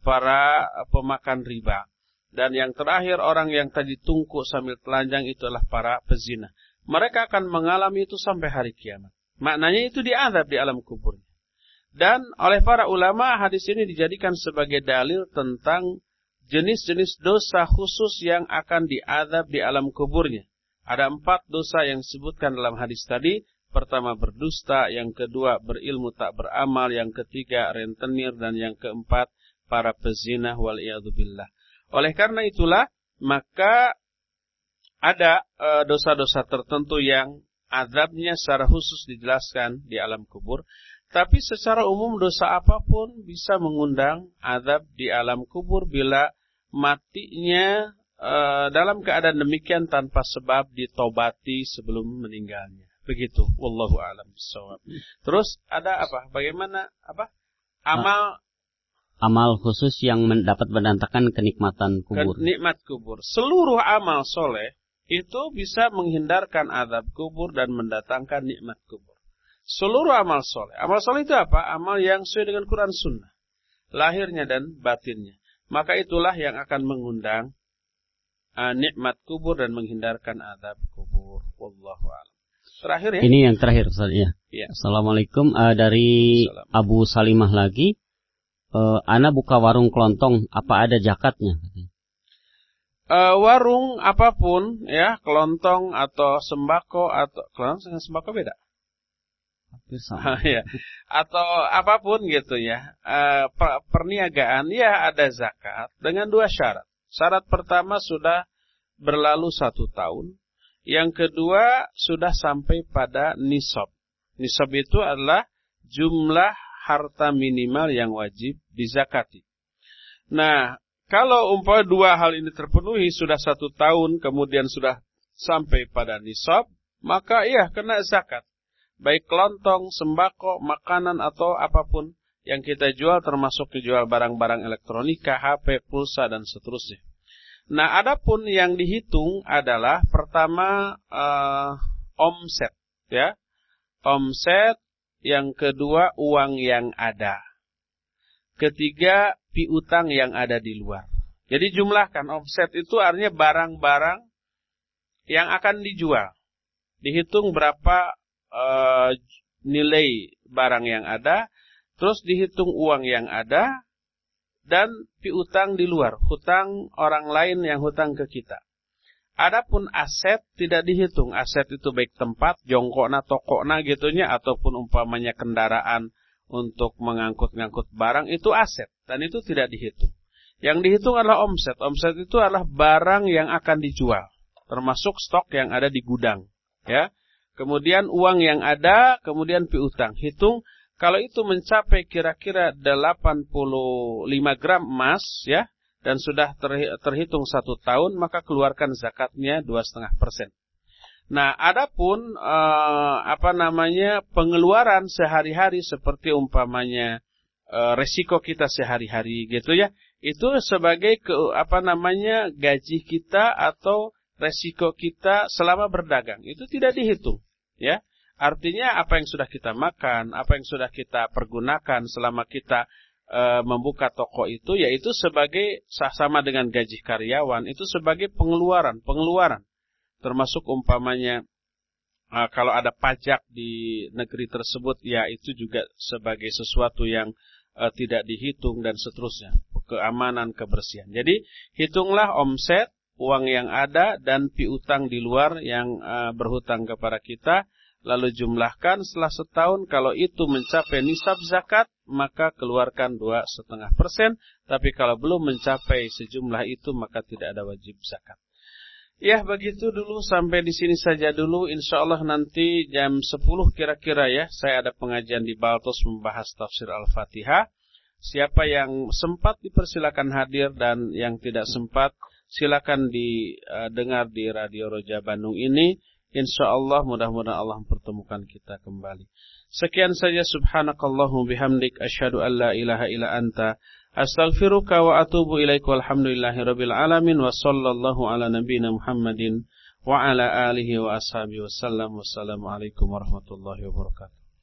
para pemakan riba dan yang terakhir orang yang tadi tungku sambil telanjang itu adalah para pezina mereka akan mengalami itu sampai hari kiamat. Maknanya itu diadab di alam kubur dan oleh para ulama hadis ini dijadikan sebagai dalil tentang jenis-jenis dosa khusus yang akan diadab di alam kuburnya. Ada empat dosa yang disebutkan dalam hadis tadi. Pertama berdusta, yang kedua berilmu tak beramal, yang ketiga rentenir, dan yang keempat para pezinah wal. Oleh karena itulah, maka ada e, dosa-dosa e, tertentu yang azabnya secara khusus dijelaskan di alam kubur. Tapi secara umum dosa apa pun bisa mengundang azab di alam kubur bila matinya uh, dalam keadaan demikian tanpa sebab ditobati sebelum meninggalnya. Begitu, wallahu alam bisawab. Terus ada apa? Bagaimana apa? Amal amal khusus yang mendapat mendatangkan kenikmatan kubur. Nikmat kubur. Seluruh amal soleh itu bisa menghindarkan azab kubur dan mendatangkan nikmat kubur. Seluruh amal soleh. Amal soleh itu apa? Amal yang sesuai dengan Quran Sunnah. Lahirnya dan batinnya. Maka itulah yang akan mengundang uh, nikmat kubur dan menghindarkan azab kubur. Wallahu a'lam. Terakhir ya. Ini yang terakhir Ustaz ya. ya. Assalamualaikum uh, dari Abu Salimah lagi. Uh, ana buka warung kelontong, apa ada jakatnya? Uh, warung apa pun ya, kelontong atau sembako atau kelontong dengan sembako beda. ya. Atau apa pun gitu ya. Uh, perniagaan ya ada zakat dengan dua syarat. Syarat pertama sudah berlalu satu tahun yang kedua sudah sampai pada nisab. Nisab itu adalah jumlah harta minimal yang wajib dizakati. Nah, kalau umpama dua hal ini terpenuhi sudah satu tahun kemudian sudah sampai pada nisab, maka iya kena zakat. Baik kelontong, sembako, makanan atau apa pun yang kita jual termasuk dijual barang-barang elektronika, HP, pulsa dan seterusnya. Nah, adapun yang dihitung adalah pertama uh, omset, ya. Omset, yang kedua uang yang ada. Ketiga piutang yang ada di luar. Jadi jumlahkan omset itu artinya barang-barang yang akan dijual. Dihitung berapa uh, nilai barang yang ada, terus dihitung uang yang ada, dan piutang di luar, hutang orang lain yang hutang ke kita. Adapun aset tidak dihitung. Aset itu baik tempat, jongkokna, tokokna gitunya, ataupun umpamanya kendaraan untuk mengangkut-ngangkut barang, itu aset. Dan itu tidak dihitung. Yang dihitung adalah omset. Omset itu adalah barang yang akan dijual. Termasuk stok yang ada di gudang. ya. Kemudian uang yang ada, kemudian piutang. Hitung kalau itu mencapai kira-kira 85 gram emas ya dan sudah terhitung satu tahun maka keluarkan zakatnya dua setengah persen. Nah, adapun eh, apa namanya pengeluaran sehari-hari seperti umpamanya eh, resiko kita sehari-hari gitu ya, itu sebagai ke, apa namanya gaji kita atau resiko kita selama berdagang itu tidak dihitung ya Artinya apa yang sudah kita makan, apa yang sudah kita pergunakan selama kita e, membuka toko itu, yaitu sebagai sama dengan gaji karyawan, itu sebagai pengeluaran, pengeluaran. Termasuk umpamanya e, kalau ada pajak di negeri tersebut, ya itu juga sebagai sesuatu yang e, tidak dihitung dan seterusnya. Keamanan, kebersihan. Jadi hitunglah omset, uang yang ada dan piutang di luar yang e, berhutang kepada kita lalu jumlahkan setelah setahun kalau itu mencapai nisab zakat maka keluarkan dua setengah persen tapi kalau belum mencapai sejumlah itu maka tidak ada wajib zakat ya begitu dulu. Sampai di sini saja dulu. Insya Allah nanti jam 10 kira-kira ya saya ada pengajian di Baltos membahas tafsir Al-Fatihah. Siapa yang sempat dipersilakan hadir dan yang tidak sempat silakan didengar di Radio Roja Bandung ini. InsyaAllah mudah-mudahan Allah mempertemukan kita kembali. Sekian saja. Subhanakallahum bihamdik. Asyhadu an la ilaha illa anta astaghfiruka wa atubu ilaik walhamdulillahi rabbil alamin wa sallallahu ala nabiyyina Muhammadin wa ala alihi wa ashabihi wasallam wassalamu alaikum warahmatullahi wabarakatuh.